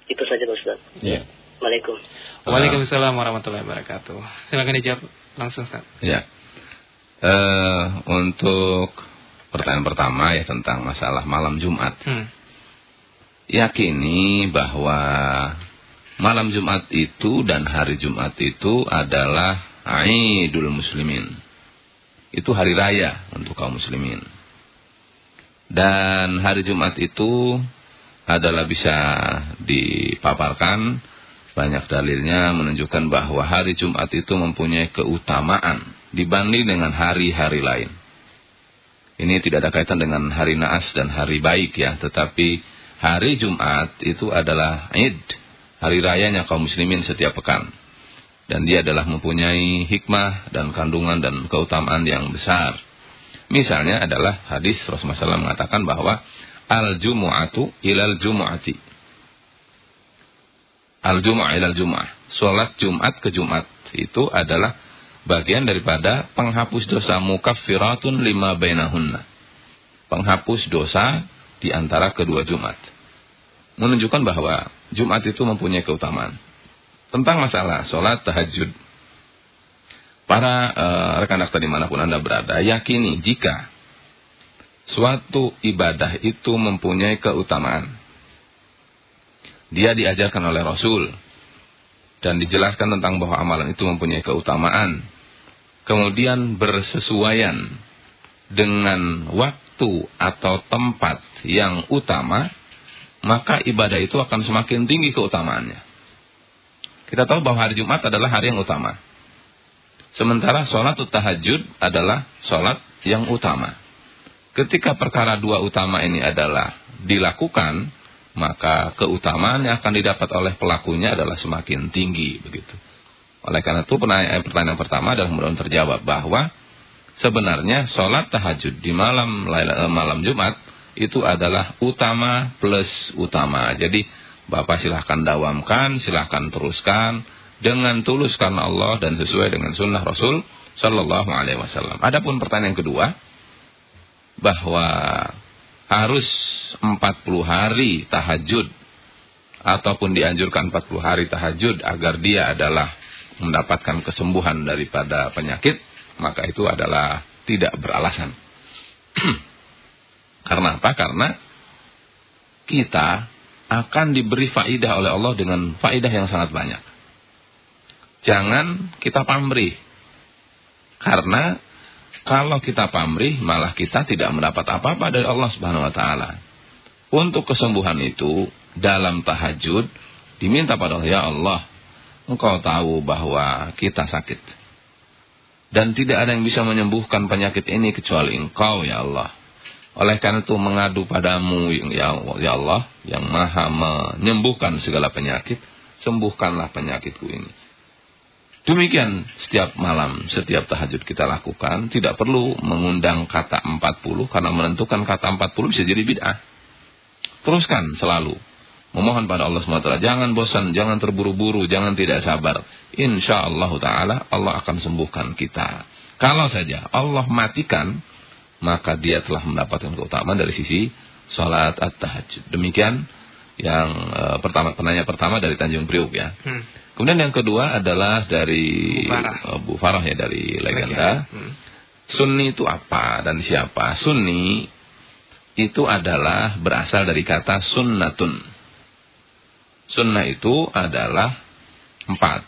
Itu saja Ustaz. Iya. Assalamualaikum. Waalaikumsalam warahmatullahi wabarakatuh. Silakan dijawab langsung Ustaz. Ya. Uh, untuk pertanyaan pertama ya tentang masalah malam Jumat. Hmm. Yakini bahwa malam Jumat itu dan hari Jumat itu adalah Aidul Muslimin. Itu hari raya untuk kaum muslimin. Dan hari Jumat itu adalah bisa dipaparkan banyak dalilnya menunjukkan bahwa hari Jumat itu mempunyai keutamaan dibanding dengan hari-hari lain. Ini tidak ada kaitan dengan hari naas dan hari baik ya, tetapi hari Jumat itu adalah Id, hari rayanya kaum muslimin setiap pekan. Dan dia adalah mempunyai hikmah dan kandungan dan keutamaan yang besar. Misalnya adalah hadis Rasulullah SAW mengatakan bahwa al-jumu'atu ilal jumu'ati al-jum'ah ilal jum'ah. Salat Jumat ke Jumat itu adalah bagian daripada penghapus dosa mukaffiratun lima bainahunna. Penghapus dosa di antara kedua Jumat. Menunjukkan bahwa Jumat itu mempunyai keutamaan. Tentang masalah sholat tahajud. Para uh, rekan rekan di mana pun Anda berada, yakini jika suatu ibadah itu mempunyai keutamaan dia diajarkan oleh Rasul dan dijelaskan tentang bahwa amalan itu mempunyai keutamaan. Kemudian bersesuaian dengan waktu atau tempat yang utama, maka ibadah itu akan semakin tinggi keutamaannya. Kita tahu bahwa hari Jumat adalah hari yang utama. Sementara sholat tahajud adalah sholat yang utama. Ketika perkara dua utama ini adalah dilakukan, maka keutamaan yang akan didapat oleh pelakunya adalah semakin tinggi begitu. Oleh karena itu pertanyaan, pertanyaan pertama adalah mudah terjawab bahwa sebenarnya sholat tahajud di malam eh, malam Jumat itu adalah utama plus utama. Jadi Bapak silahkan dawamkan, silahkan teruskan dengan tulus karena Allah dan sesuai dengan sunnah Rasul Shallallahu Alaihi Wasallam. Adapun pertanyaan kedua bahwa harus 40 hari tahajud ataupun dianjurkan 40 hari tahajud agar dia adalah mendapatkan kesembuhan daripada penyakit, maka itu adalah tidak beralasan. Karena apa? Karena kita akan diberi faidah oleh Allah dengan faidah yang sangat banyak. Jangan kita pamrih. Karena kalau kita pamrih, malah kita tidak mendapat apa-apa dari Allah Subhanahu wa taala. Untuk kesembuhan itu dalam tahajud diminta pada Allah, ya Allah, Engkau tahu bahwa kita sakit. Dan tidak ada yang bisa menyembuhkan penyakit ini kecuali Engkau ya Allah. Oleh karena itu mengadu padamu ya, ya Allah yang maha menyembuhkan segala penyakit, sembuhkanlah penyakitku ini. Demikian setiap malam, setiap tahajud kita lakukan. Tidak perlu mengundang kata 40 karena menentukan kata 40 bisa jadi bid'ah. Teruskan selalu. Memohon pada Allah SWT. Jangan bosan, jangan terburu-buru, jangan tidak sabar. Insya Allah Ta'ala Allah akan sembuhkan kita. Kalau saja Allah matikan, maka dia telah mendapatkan keutamaan dari sisi sholat at-tahajud. Demikian yang uh, pertama penanya pertama dari Tanjung Priuk ya. Hmm. Kemudian yang kedua adalah dari Bu Farah, uh, Bu Farah ya dari legenda. Hmm. Sunni itu apa dan siapa? Sunni itu adalah berasal dari kata sunnatun. Sunnah itu adalah empat.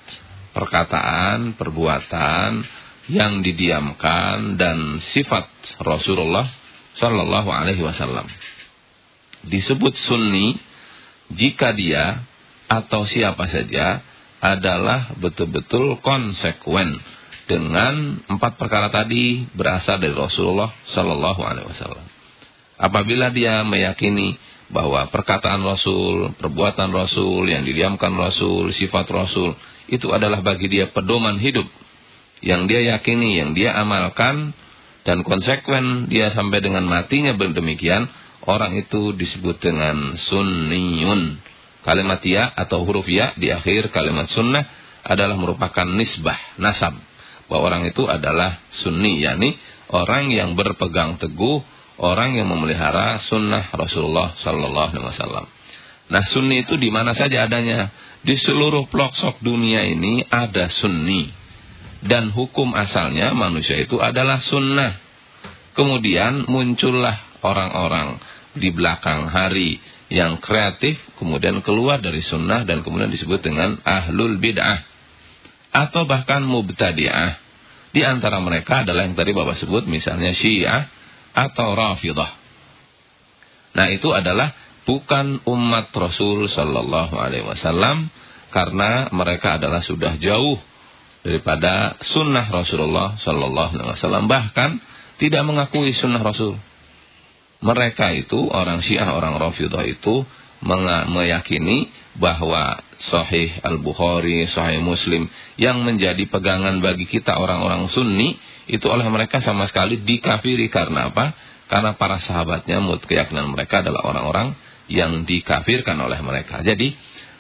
Perkataan, perbuatan yang didiamkan dan sifat Rasulullah Shallallahu Alaihi Wasallam. Disebut sunni jika dia atau siapa saja adalah betul-betul konsekuen dengan empat perkara tadi berasal dari Rasulullah Shallallahu Alaihi Wasallam. Apabila dia meyakini bahwa perkataan Rasul, perbuatan Rasul, yang didiamkan Rasul, sifat Rasul, itu adalah bagi dia pedoman hidup yang dia yakini, yang dia amalkan, dan konsekuen dia sampai dengan matinya demikian, orang itu disebut dengan sunniyun. Kalimat ya atau huruf ya di akhir kalimat sunnah adalah merupakan nisbah, nasab. Bahwa orang itu adalah sunni, yakni orang yang berpegang teguh, orang yang memelihara sunnah Rasulullah Sallallahu Alaihi Wasallam. Nah sunni itu di mana saja adanya. Di seluruh pelosok dunia ini ada sunni. Dan hukum asalnya manusia itu adalah sunnah. Kemudian muncullah orang-orang di belakang hari yang kreatif kemudian keluar dari sunnah dan kemudian disebut dengan ahlul bid'ah atau bahkan mubtadi'ah. Di antara mereka adalah yang tadi Bapak sebut misalnya Syiah atau Rafidah. Nah, itu adalah bukan umat Rasul sallallahu alaihi wasallam karena mereka adalah sudah jauh daripada sunnah Rasulullah sallallahu alaihi wasallam. Bahkan tidak mengakui sunnah Rasul. Mereka itu orang Syiah, orang Rafidhah itu meyakini bahwa Sahih Al-Bukhari, Sahih Muslim yang menjadi pegangan bagi kita orang-orang Sunni itu oleh mereka sama sekali dikafiri karena apa? Karena para sahabatnya menurut keyakinan mereka adalah orang-orang yang dikafirkan oleh mereka. Jadi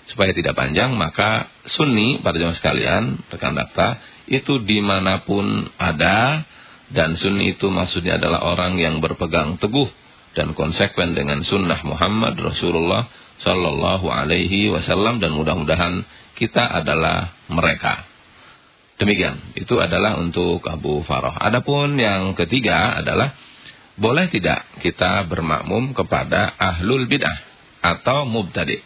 supaya tidak panjang maka Sunni pada zaman sekalian rekan dakta itu di mana pun ada dan Sunni itu maksudnya adalah orang yang berpegang teguh dan konsekuen dengan sunnah Muhammad Rasulullah Sallallahu Alaihi Wasallam dan mudah-mudahan kita adalah mereka. Demikian, itu adalah untuk Abu Farah. Adapun yang ketiga adalah boleh tidak kita bermakmum kepada ahlul bid'ah atau mubtadi.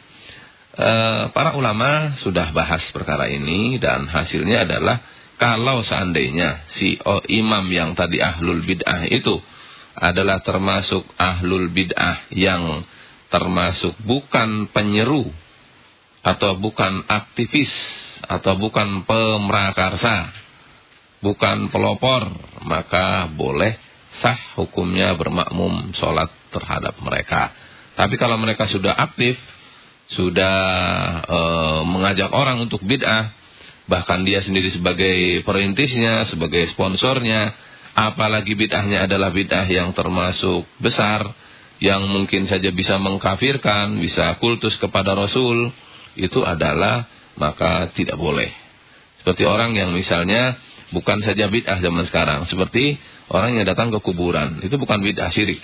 E, para ulama sudah bahas perkara ini dan hasilnya adalah kalau seandainya si oh, imam yang tadi ahlul bid'ah itu adalah termasuk ahlul bid'ah yang termasuk bukan penyeru atau bukan aktivis atau bukan pemrakarsa, bukan pelopor, maka boleh sah hukumnya bermakmum sholat terhadap mereka. Tapi kalau mereka sudah aktif, sudah e, mengajak orang untuk bid'ah, bahkan dia sendiri sebagai perintisnya, sebagai sponsornya, apalagi bid'ahnya adalah bid'ah yang termasuk besar, yang mungkin saja bisa mengkafirkan, bisa kultus kepada Rasul, itu adalah maka tidak boleh. Seperti orang yang misalnya bukan saja bid'ah zaman sekarang, seperti orang yang datang ke kuburan, itu bukan bid'ah syirik.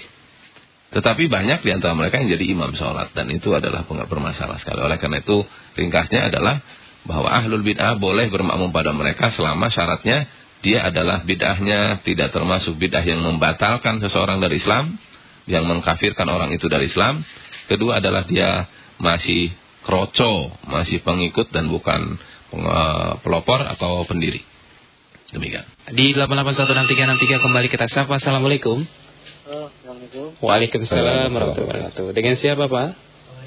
Tetapi banyak di antara mereka yang jadi imam sholat dan itu adalah bermasalah sekali. Oleh karena itu ringkasnya adalah bahwa ahlul bid'ah boleh bermakmum pada mereka selama syaratnya dia adalah bid'ahnya tidak termasuk bid'ah yang membatalkan seseorang dari Islam yang mengkafirkan orang itu dari Islam. Kedua adalah dia masih kroco, masih pengikut dan bukan eh, pelopor atau pendiri. Demikian. Di 8816363 kembali kita sapa. Assalamualaikum. Assalamualaikum. Waalaikumsalam warahmatullahi wabarakatuh. Dengan siapa Pak?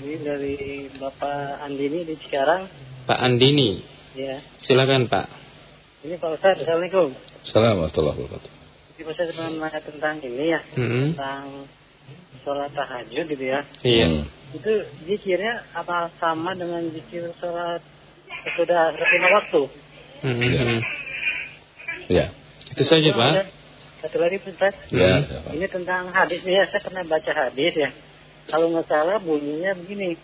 Ini dari Bapak Andini di Cikarang. Pak Andini. Ya. Silakan Pak. Ini Pak Ustaz. Assalamualaikum. Assalamualaikum warahmatullahi wabarakatuh. Jadi Pak Ustaz menanya tentang ini ya, -hmm. tentang sholat tahajud gitu ya. Iya. Hmm. Itu zikirnya apa sama dengan zikir sholat sudah lima waktu? Hmm. Iya. Ya. Itu saja Pak. Satu lagi Ustaz. Ya. Ini tentang hadis ya. Saya pernah baca hadis ya. Kalau nggak salah bunyinya begini.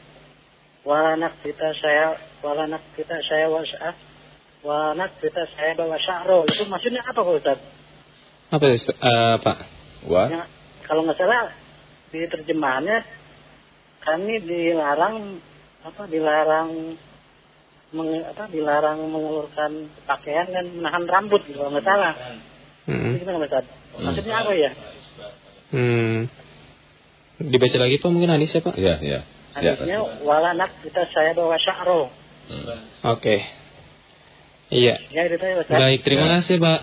Walanak kita saya, walanak kita saya wasah, walanak kita saya bawa syaro. Itu maksudnya apa Pak Ustaz? Apa uh, Pak? Wah. Ya, kalau nggak salah di terjemahannya kami dilarang apa dilarang meng, apa dilarang mengeluarkan pakaian dan menahan rambut gitu kalau nggak salah. Hmm. Itu gimana Ustaz? Maksudnya apa ya? Hmm. Dibaca lagi Pak mungkin hadisnya Pak? Iya, iya. Hadisnya ya. walanak kita saya bawa sya'ro. Hmm. Oke. Okay. Iya. Ya, itu ya, Baik, terima ya. kasih Pak.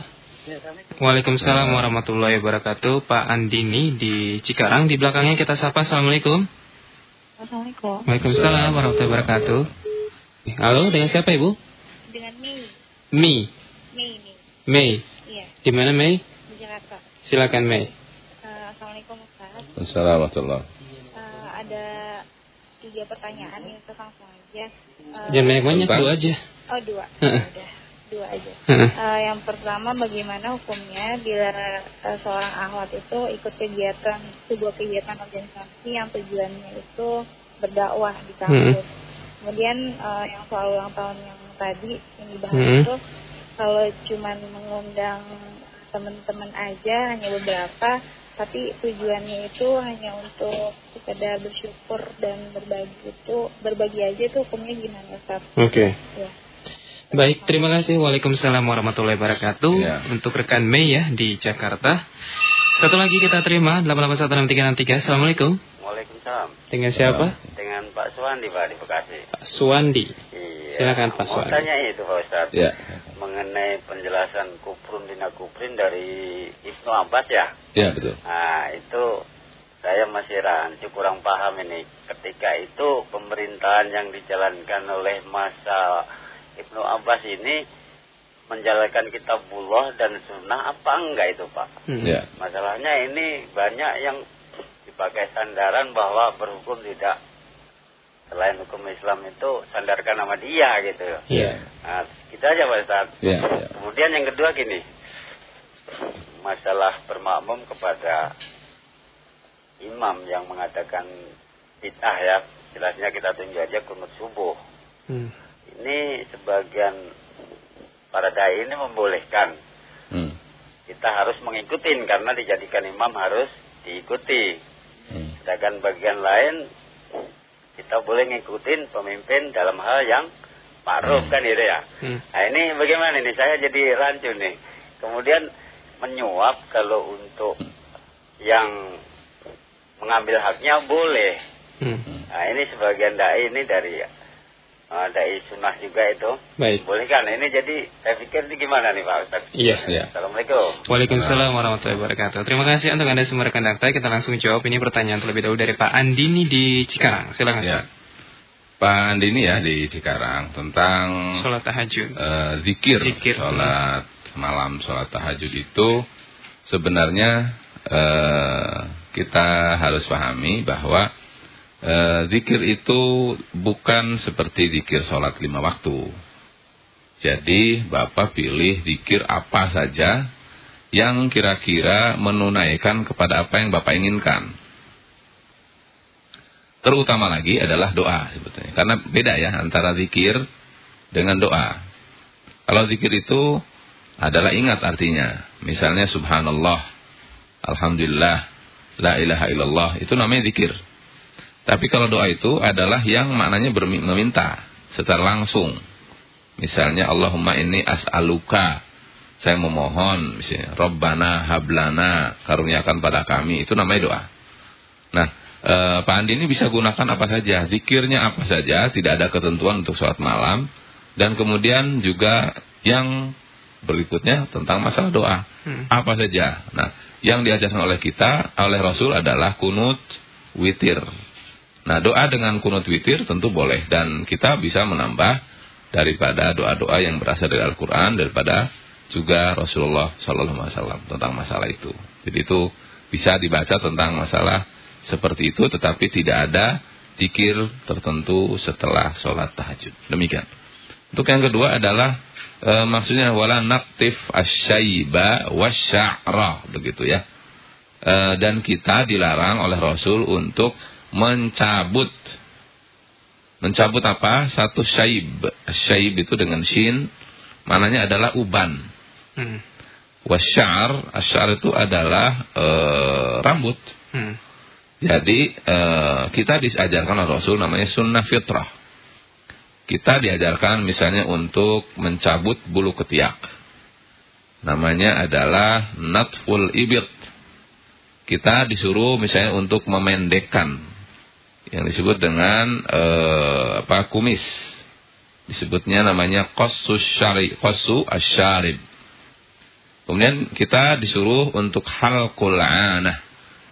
Waalaikumsalam warahmatullahi wabarakatuh. Pak Andini di Cikarang. Di belakangnya kita sapa. Assalamualaikum. Assalamualaikum. Waalaikumsalam warahmatullahi wabarakatuh. Halo, dengan siapa Ibu? Dengan Mei. Mi. Mei. Mei. Iya. Di mana Mei? Di Jakarta. Silakan Mei. Uh, Assalamualaikum Ustaz. Assalamualaikum. Uh, ada tiga pertanyaan yang langsung aja. Uh, Jangan banyak-banyak, dua aja. Oh, dua. Udah dua aja. uh, yang pertama bagaimana hukumnya bila uh, seorang ahwat itu ikut kegiatan sebuah kegiatan organisasi yang tujuannya itu berdakwah di kampus. Hmm. Kemudian uh, yang soal ulang tahun yang tadi yang dibahas hmm. itu kalau cuma mengundang teman-teman aja hanya beberapa tapi tujuannya itu hanya untuk sekedar bersyukur dan berbagi itu berbagi aja itu hukumnya gimana Ustaz? Oke. Okay. Ya. Baik, terima kasih. Waalaikumsalam warahmatullahi wabarakatuh. Ya. Untuk rekan Mei ya di Jakarta. Satu lagi kita terima 8816363. Assalamualaikum. Waalaikumsalam. Dengan siapa? Dengan Pak Suwandi Pak di Bekasi. Pak Suwandi. Iya. Silakan Pak Suwandi. Mau tanya itu Pak Ustaz. Ya. Mengenai penjelasan kufrun dina kufrin dari Ibnu Abbas ya. Ya betul. Nah itu saya masih rancu kurang paham ini. Ketika itu pemerintahan yang dijalankan oleh masa Ibnu Abbas ini menjalankan kitabullah dan sunnah apa enggak itu Pak? Hmm. Yeah. Masalahnya ini banyak yang dipakai sandaran bahwa berhukum tidak selain hukum Islam itu sandarkan nama dia gitu. Iya. Yeah. Nah, kita aja Pak Ustaz. Yeah, yeah. Kemudian yang kedua gini. Masalah bermakmum kepada imam yang mengadakan bid'ah ya, jelasnya kita tunjuk aja kunut subuh. Hmm. Ini sebagian para dai ini membolehkan. Hmm. Kita harus mengikuti karena dijadikan imam harus diikuti. Hmm. Sedangkan bagian lain kita boleh ngikutin pemimpin dalam hal yang ma'ruf hmm. kan itu ya. Hmm. Nah ini bagaimana nih saya jadi rancu nih. Kemudian menyuap kalau untuk yang mengambil haknya boleh. Hmm. Nah ini sebagian dai ini dari uh, dai sunnah juga itu. Baik. Boleh kan? Ini jadi saya pikir ini gimana nih Pak Ustaz? Iya. Ya. Assalamualaikum. Waalaikumsalam warahmatullahi wabarakatuh. Terima kasih untuk Anda semua rekan dakta. Kita langsung jawab ini pertanyaan terlebih dahulu dari Pak Andini di Cikarang. Silakan. Ya. Pak Andini ya di Cikarang tentang sholat tahajud. Uh, zikir, zikir. sholat malam sholat tahajud itu sebenarnya uh, kita harus pahami bahwa e, itu bukan seperti zikir sholat lima waktu. Jadi Bapak pilih zikir apa saja yang kira-kira menunaikan kepada apa yang Bapak inginkan. Terutama lagi adalah doa sebetulnya. Karena beda ya antara zikir dengan doa. Kalau zikir itu adalah ingat artinya. Misalnya subhanallah, alhamdulillah, La ilaha illallah. Itu namanya zikir. Tapi kalau doa itu adalah yang maknanya meminta secara langsung. Misalnya Allahumma inni as'aluka. Saya memohon misalnya Rabbana hablana karuniakan pada kami. Itu namanya doa. Nah, e, Pak Andi ini bisa gunakan apa saja, zikirnya apa saja, tidak ada ketentuan untuk sholat malam dan kemudian juga yang berikutnya tentang masalah doa. Hmm. Apa saja. Nah, yang diajarkan oleh kita, oleh Rasul adalah kunut witir. Nah, doa dengan kunut witir tentu boleh. Dan kita bisa menambah daripada doa-doa yang berasal dari Al-Quran, daripada juga Rasulullah SAW tentang masalah itu. Jadi itu bisa dibaca tentang masalah seperti itu, tetapi tidak ada zikir tertentu setelah sholat tahajud. Demikian. Untuk yang kedua adalah e, maksudnya wala naktif asyaiba wasya'ra begitu ya. E, dan kita dilarang oleh Rasul untuk mencabut mencabut apa? Satu syaib. Syaib itu dengan shin mananya adalah uban. Hmm. Wasyar, asyar itu adalah e, rambut. Hmm. Jadi e, kita diajarkan oleh Rasul namanya sunnah fitrah kita diajarkan misalnya untuk mencabut bulu ketiak. Namanya adalah natful ibit. Kita disuruh misalnya untuk memendekkan yang disebut dengan uh, apa kumis. Disebutnya namanya qassu syari qassu asyarib. Kemudian kita disuruh untuk halqul anah.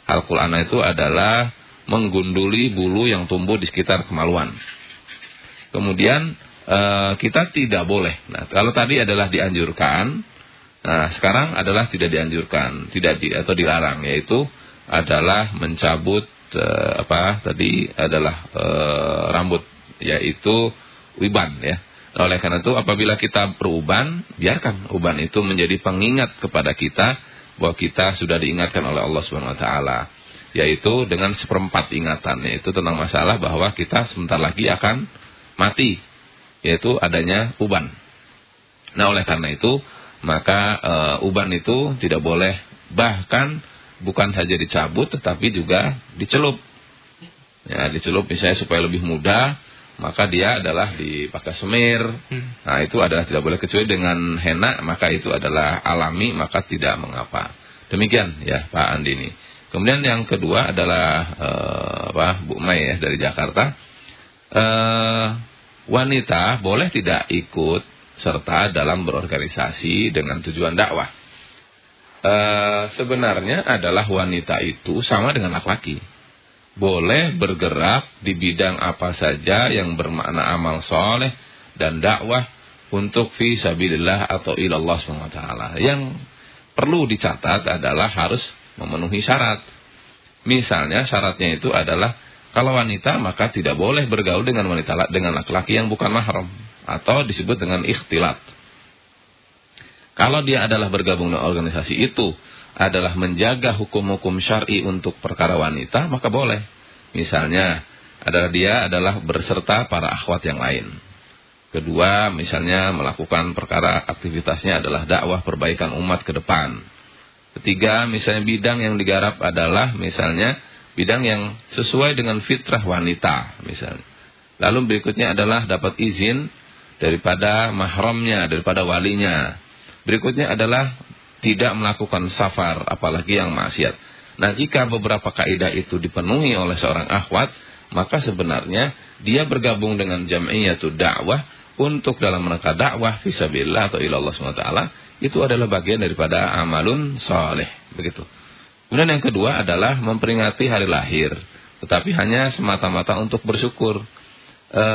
Halqul anah itu adalah menggunduli bulu yang tumbuh di sekitar kemaluan. Kemudian uh, kita tidak boleh. Nah, kalau tadi adalah dianjurkan, nah sekarang adalah tidak dianjurkan, tidak di, atau dilarang, yaitu adalah mencabut uh, apa tadi adalah uh, rambut, yaitu wiban ya. Oleh karena itu apabila kita beruban, biarkan uban itu menjadi pengingat kepada kita bahwa kita sudah diingatkan oleh Allah Subhanahu wa taala yaitu dengan seperempat ingatan yaitu tentang masalah bahwa kita sebentar lagi akan mati yaitu adanya uban. Nah, oleh karena itu maka e, uban itu tidak boleh bahkan bukan saja dicabut tetapi juga dicelup. Ya, dicelup misalnya supaya lebih mudah, maka dia adalah dipakai semir. Hmm. Nah, itu adalah tidak boleh kecuali dengan henna, maka itu adalah alami, maka tidak mengapa. Demikian ya Pak Andini. Kemudian yang kedua adalah e, apa Bu Mai ya dari Jakarta uh, wanita boleh tidak ikut serta dalam berorganisasi dengan tujuan dakwah. Uh, sebenarnya adalah wanita itu sama dengan laki-laki. Boleh bergerak di bidang apa saja yang bermakna amal soleh dan dakwah untuk fi sabilillah atau ilallah SWT. Yang perlu dicatat adalah harus memenuhi syarat. Misalnya syaratnya itu adalah kalau wanita maka tidak boleh bergaul dengan wanita dengan laki-laki yang bukan mahram atau disebut dengan ikhtilat. Kalau dia adalah bergabung dengan organisasi itu adalah menjaga hukum-hukum syar'i untuk perkara wanita, maka boleh. Misalnya, adalah dia adalah berserta para akhwat yang lain. Kedua, misalnya melakukan perkara aktivitasnya adalah dakwah perbaikan umat ke depan. Ketiga, misalnya bidang yang digarap adalah misalnya bidang yang sesuai dengan fitrah wanita misalnya. Lalu berikutnya adalah dapat izin daripada mahramnya, daripada walinya. Berikutnya adalah tidak melakukan safar, apalagi yang maksiat. Nah, jika beberapa kaidah itu dipenuhi oleh seorang akhwat, maka sebenarnya dia bergabung dengan jam'iyatul dakwah untuk dalam rangka dakwah fisabilillah atau ilallah SWT, itu adalah bagian daripada amalun soleh. Begitu. Kemudian yang kedua adalah memperingati hari lahir. Tetapi hanya semata-mata untuk bersyukur. E,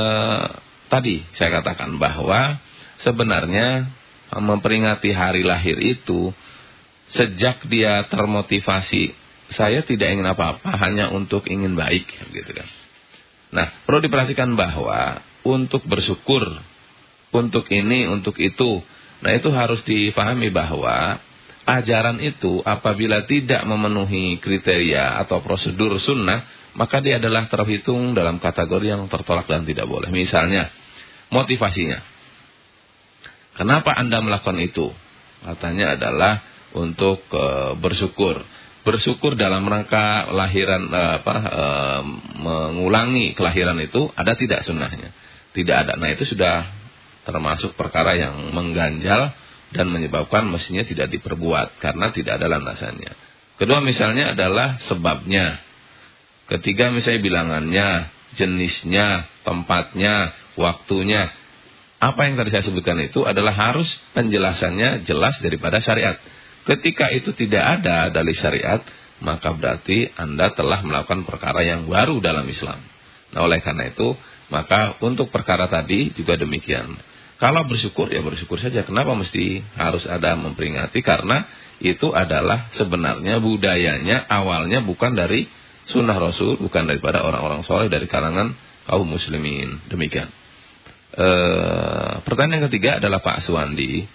tadi saya katakan bahwa sebenarnya memperingati hari lahir itu sejak dia termotivasi saya tidak ingin apa-apa hanya untuk ingin baik gitu kan. Nah, perlu diperhatikan bahwa untuk bersyukur untuk ini, untuk itu. Nah, itu harus difahami bahwa ajaran itu apabila tidak memenuhi kriteria atau prosedur sunnah, maka dia adalah terhitung dalam kategori yang tertolak dan tidak boleh. Misalnya, motivasinya. Kenapa Anda melakukan itu? Katanya adalah untuk e, bersyukur. Bersyukur dalam rangka lahiran e, apa e, mengulangi kelahiran itu ada tidak sunnahnya? Tidak ada. Nah, itu sudah termasuk perkara yang mengganjal dan menyebabkan mestinya tidak diperbuat karena tidak ada landasannya. Kedua misalnya adalah sebabnya. Ketiga misalnya bilangannya, jenisnya, tempatnya, waktunya. Apa yang tadi saya sebutkan itu adalah harus penjelasannya jelas daripada syariat. Ketika itu tidak ada dari syariat, maka berarti Anda telah melakukan perkara yang baru dalam Islam. Nah oleh karena itu, maka untuk perkara tadi juga demikian. Kalau bersyukur ya bersyukur saja. Kenapa mesti harus ada memperingati? Karena itu adalah sebenarnya budayanya awalnya bukan dari sunnah Rasul, bukan daripada orang-orang soleh dari kalangan kaum muslimin. Demikian. E, pertanyaan yang ketiga adalah Pak Suwandi.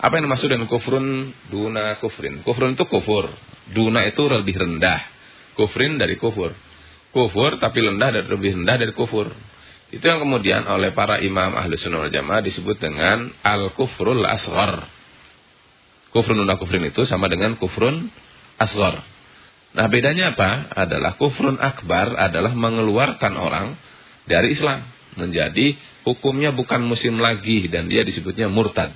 Apa yang dimaksud dengan kufrun duna kufrin? Kufrun itu kufur. Duna itu lebih rendah. Kufrin dari kufur. Kufur tapi rendah dari lebih rendah dari kufur. Itu yang kemudian oleh para imam ahli sunnah wal jamaah disebut dengan al-kufrul asghar. Kufrun una kufrin itu sama dengan kufrun asghar. Nah bedanya apa? Adalah kufrun akbar adalah mengeluarkan orang dari Islam. Menjadi hukumnya bukan muslim lagi dan dia disebutnya murtad.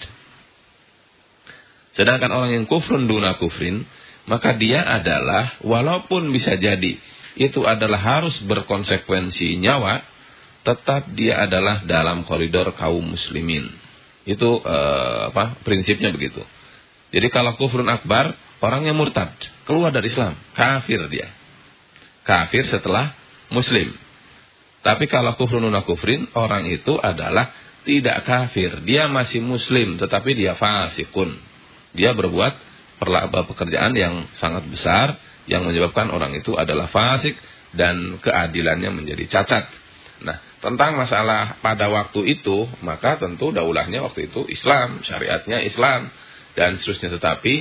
Sedangkan orang yang kufrun duna kufrin, maka dia adalah walaupun bisa jadi itu adalah harus berkonsekuensi nyawa, tetap dia adalah dalam koridor kaum muslimin. Itu uh, apa prinsipnya begitu. Jadi kalau kufrun akbar, orangnya murtad, keluar dari Islam, kafir dia. Kafir setelah muslim. Tapi kalau kufrun kufrin, orang itu adalah tidak kafir, dia masih muslim tetapi dia fasikun. Dia berbuat pekerjaan yang sangat besar yang menyebabkan orang itu adalah fasik dan keadilannya menjadi cacat. Nah, tentang masalah pada waktu itu, maka tentu daulahnya waktu itu Islam, syariatnya Islam dan seterusnya tetapi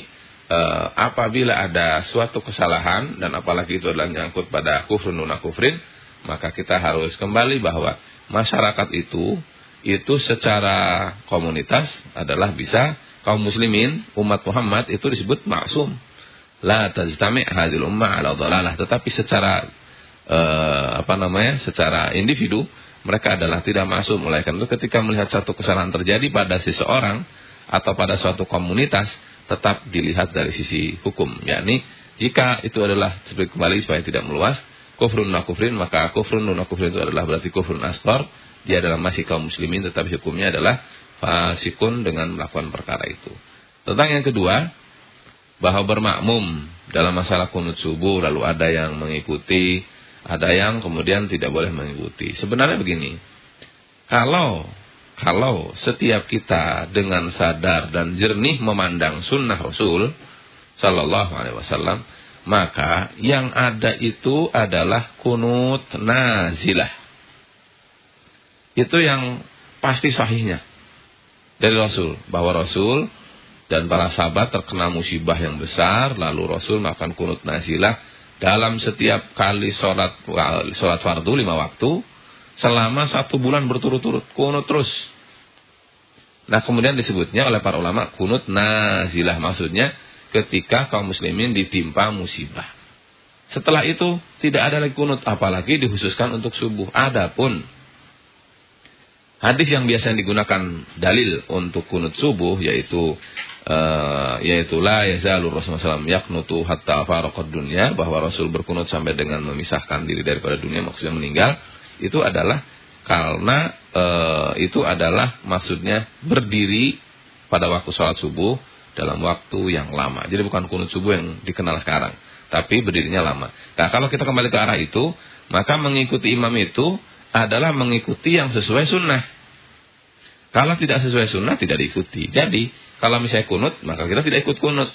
e, apabila ada suatu kesalahan dan apalagi itu adalah menyangkut pada kufrun nuna kufrin, maka kita harus kembali bahwa masyarakat itu itu secara komunitas adalah bisa kaum muslimin, umat Muhammad itu disebut maksum. La tajtami' hadil ummah ala dhalalah, tetapi secara uh, apa namanya? secara individu mereka adalah tidak masuk mulai karena itu ketika melihat satu kesalahan terjadi pada seseorang atau pada suatu komunitas tetap dilihat dari sisi hukum yakni jika itu adalah seperti kembali supaya tidak meluas kufrun kufrin maka kufrun kufrin itu adalah berarti kufrun asghar dia adalah masih kaum muslimin tetapi hukumnya adalah fasikun dengan melakukan perkara itu tentang yang kedua bahwa bermakmum dalam masalah kunut subuh lalu ada yang mengikuti, ada yang kemudian tidak boleh mengikuti. Sebenarnya begini. Kalau kalau setiap kita dengan sadar dan jernih memandang sunnah Rasul sallallahu alaihi wasallam, maka yang ada itu adalah kunut nazilah. Itu yang pasti sahihnya dari Rasul bahwa Rasul dan para sahabat terkena musibah yang besar lalu Rasul makan kunut nazilah dalam setiap kali sholat sholat fardu lima waktu selama satu bulan berturut-turut kunut terus. Nah kemudian disebutnya oleh para ulama kunut nazilah maksudnya ketika kaum muslimin ditimpa musibah. Setelah itu tidak ada lagi kunut apalagi dikhususkan untuk subuh. Adapun hadis yang biasa digunakan dalil untuk kunut subuh yaitu uh, yaitu la yazalu Rasulullah SAW yaknutu hatta faraqad dunya bahwa Rasul berkunut sampai dengan memisahkan diri daripada dunia maksudnya meninggal itu adalah karena uh, itu adalah maksudnya berdiri pada waktu sholat subuh dalam waktu yang lama. Jadi bukan kunut subuh yang dikenal sekarang, tapi berdirinya lama. Nah, kalau kita kembali ke arah itu, maka mengikuti imam itu adalah mengikuti yang sesuai sunnah. Kalau tidak sesuai sunnah, tidak diikuti. Jadi, kalau misalnya kunut, maka kita tidak ikut kunut.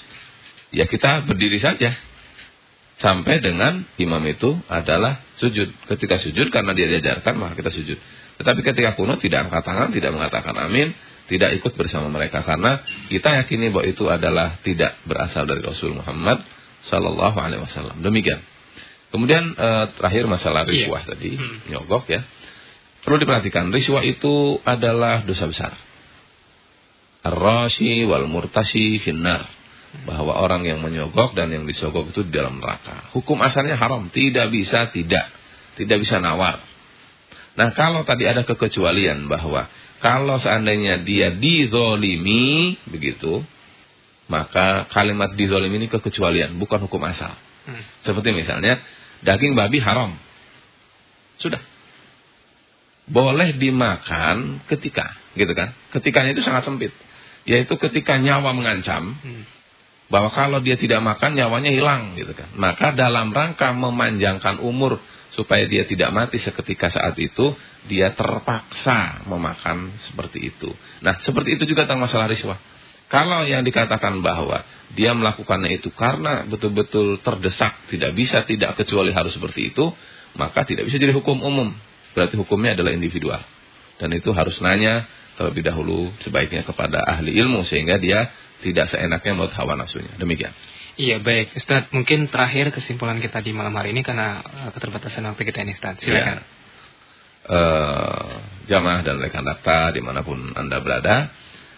Ya kita berdiri saja. Sampai dengan imam itu adalah sujud. Ketika sujud, karena dia diajarkan, maka kita sujud. Tetapi ketika kunut, tidak angkat tangan, tidak mengatakan amin, tidak ikut bersama mereka karena kita yakini bahwa itu adalah tidak berasal dari Rasul Muhammad sallallahu alaihi wasallam. Demikian. Kemudian eh, terakhir masalah iya. riswah iya. tadi, hmm. nyogok ya. Perlu diperhatikan, riswah itu adalah dosa besar. Ar-rashi wal murtashi finnar. Bahwa orang yang menyogok dan yang disogok itu di dalam neraka. Hukum asalnya haram, tidak bisa tidak. Tidak bisa nawar. Nah kalau tadi ada kekecualian bahwa kalau seandainya dia dizolimi, begitu, maka kalimat dizolimi ini kekecualian, bukan hukum asal. Hmm. Seperti misalnya, daging babi haram. Sudah. Boleh dimakan ketika, gitu kan. Ketikanya itu sangat sempit. Yaitu ketika nyawa mengancam, hmm. bahwa kalau dia tidak makan nyawanya hilang, gitu kan. Maka dalam rangka memanjangkan umur supaya dia tidak mati seketika saat itu, dia terpaksa memakan seperti itu. Nah, seperti itu juga tentang masalah riswah. Kalau yang dikatakan bahwa dia melakukannya itu karena betul-betul terdesak, tidak bisa tidak kecuali harus seperti itu, maka tidak bisa jadi hukum umum. Berarti hukumnya adalah individual. Dan itu harus nanya terlebih dahulu sebaiknya kepada ahli ilmu sehingga dia tidak seenaknya menurut hawa nafsunya. Demikian. Iya baik Ustaz mungkin terakhir kesimpulan kita di malam hari ini karena uh, keterbatasan waktu kita ini Ustaz silakan. Ya. Uh, jamaah dan rekan data di mana pun anda berada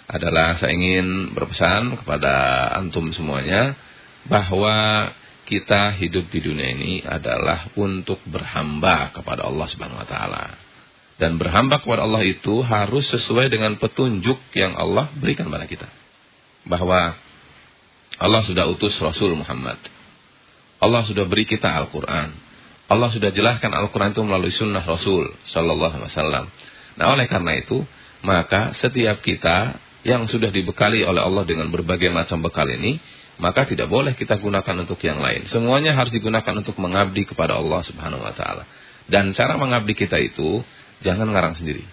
adalah saya ingin berpesan kepada antum semuanya bahwa kita hidup di dunia ini adalah untuk berhamba kepada Allah Subhanahu wa taala. Dan berhamba kepada Allah itu harus sesuai dengan petunjuk yang Allah berikan kepada kita. Bahwa Allah sudah utus Rasul Muhammad. Allah sudah beri kita Al-Quran. Allah sudah jelaskan Al-Quran itu melalui sunnah Rasul Sallallahu Alaihi Wasallam. Nah oleh karena itu, maka setiap kita yang sudah dibekali oleh Allah dengan berbagai macam bekal ini, maka tidak boleh kita gunakan untuk yang lain. Semuanya harus digunakan untuk mengabdi kepada Allah Subhanahu Wa Taala. Dan cara mengabdi kita itu jangan ngarang sendiri.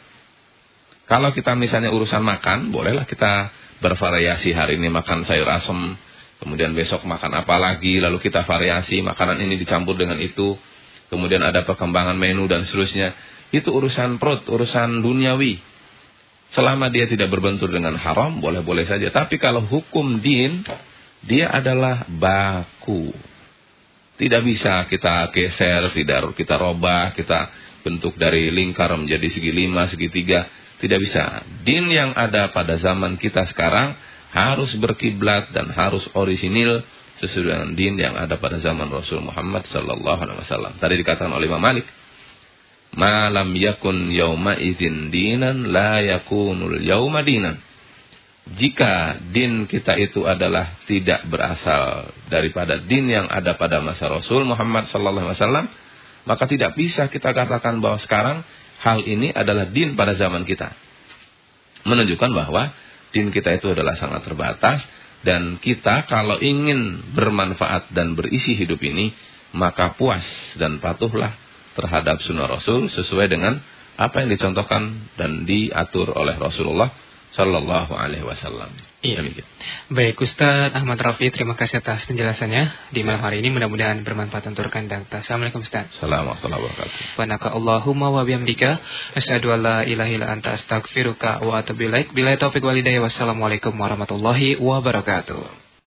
Kalau kita misalnya urusan makan, bolehlah kita bervariasi hari ini makan sayur asem, Kemudian besok makan apa lagi, lalu kita variasi makanan ini dicampur dengan itu. Kemudian ada perkembangan menu dan seterusnya. Itu urusan perut, urusan duniawi. Selama dia tidak berbentur dengan haram, boleh-boleh saja. Tapi kalau hukum din, dia adalah baku. Tidak bisa kita geser, tidak kita robah, kita bentuk dari lingkar menjadi segi lima, segi tiga. Tidak bisa. Din yang ada pada zaman kita sekarang harus berkiblat dan harus orisinil sesuai dengan din yang ada pada zaman Rasul Muhammad sallallahu alaihi wasallam. Tadi dikatakan oleh Imam Malik, "Malam yakun yauma idzin dinan la yakunul yauma dinan." Jika din kita itu adalah tidak berasal daripada din yang ada pada masa Rasul Muhammad sallallahu alaihi wasallam, maka tidak bisa kita katakan bahwa sekarang hal ini adalah din pada zaman kita. Menunjukkan bahwa din kita itu adalah sangat terbatas Dan kita kalau ingin bermanfaat dan berisi hidup ini, maka puas dan patuhlah terhadap sunnah Rasul sesuai dengan apa yang dicontohkan dan diatur oleh Rasulullah Sallallahu Alaihi Wasallam. Iya. Baik Ustaz Ahmad Rafi, terima kasih atas penjelasannya di malam hari ini. Mudah-mudahan bermanfaat untuk rekan dan Assalamualaikum Ustaz. Assalamualaikum warahmatullahi wabarakatuh. Allahumma wa bihamdika asyhadu an la ilaha illa anta astaghfiruka wa atubu ilaik. Bila taufik walidayah wassalamualaikum warahmatullahi wabarakatuh.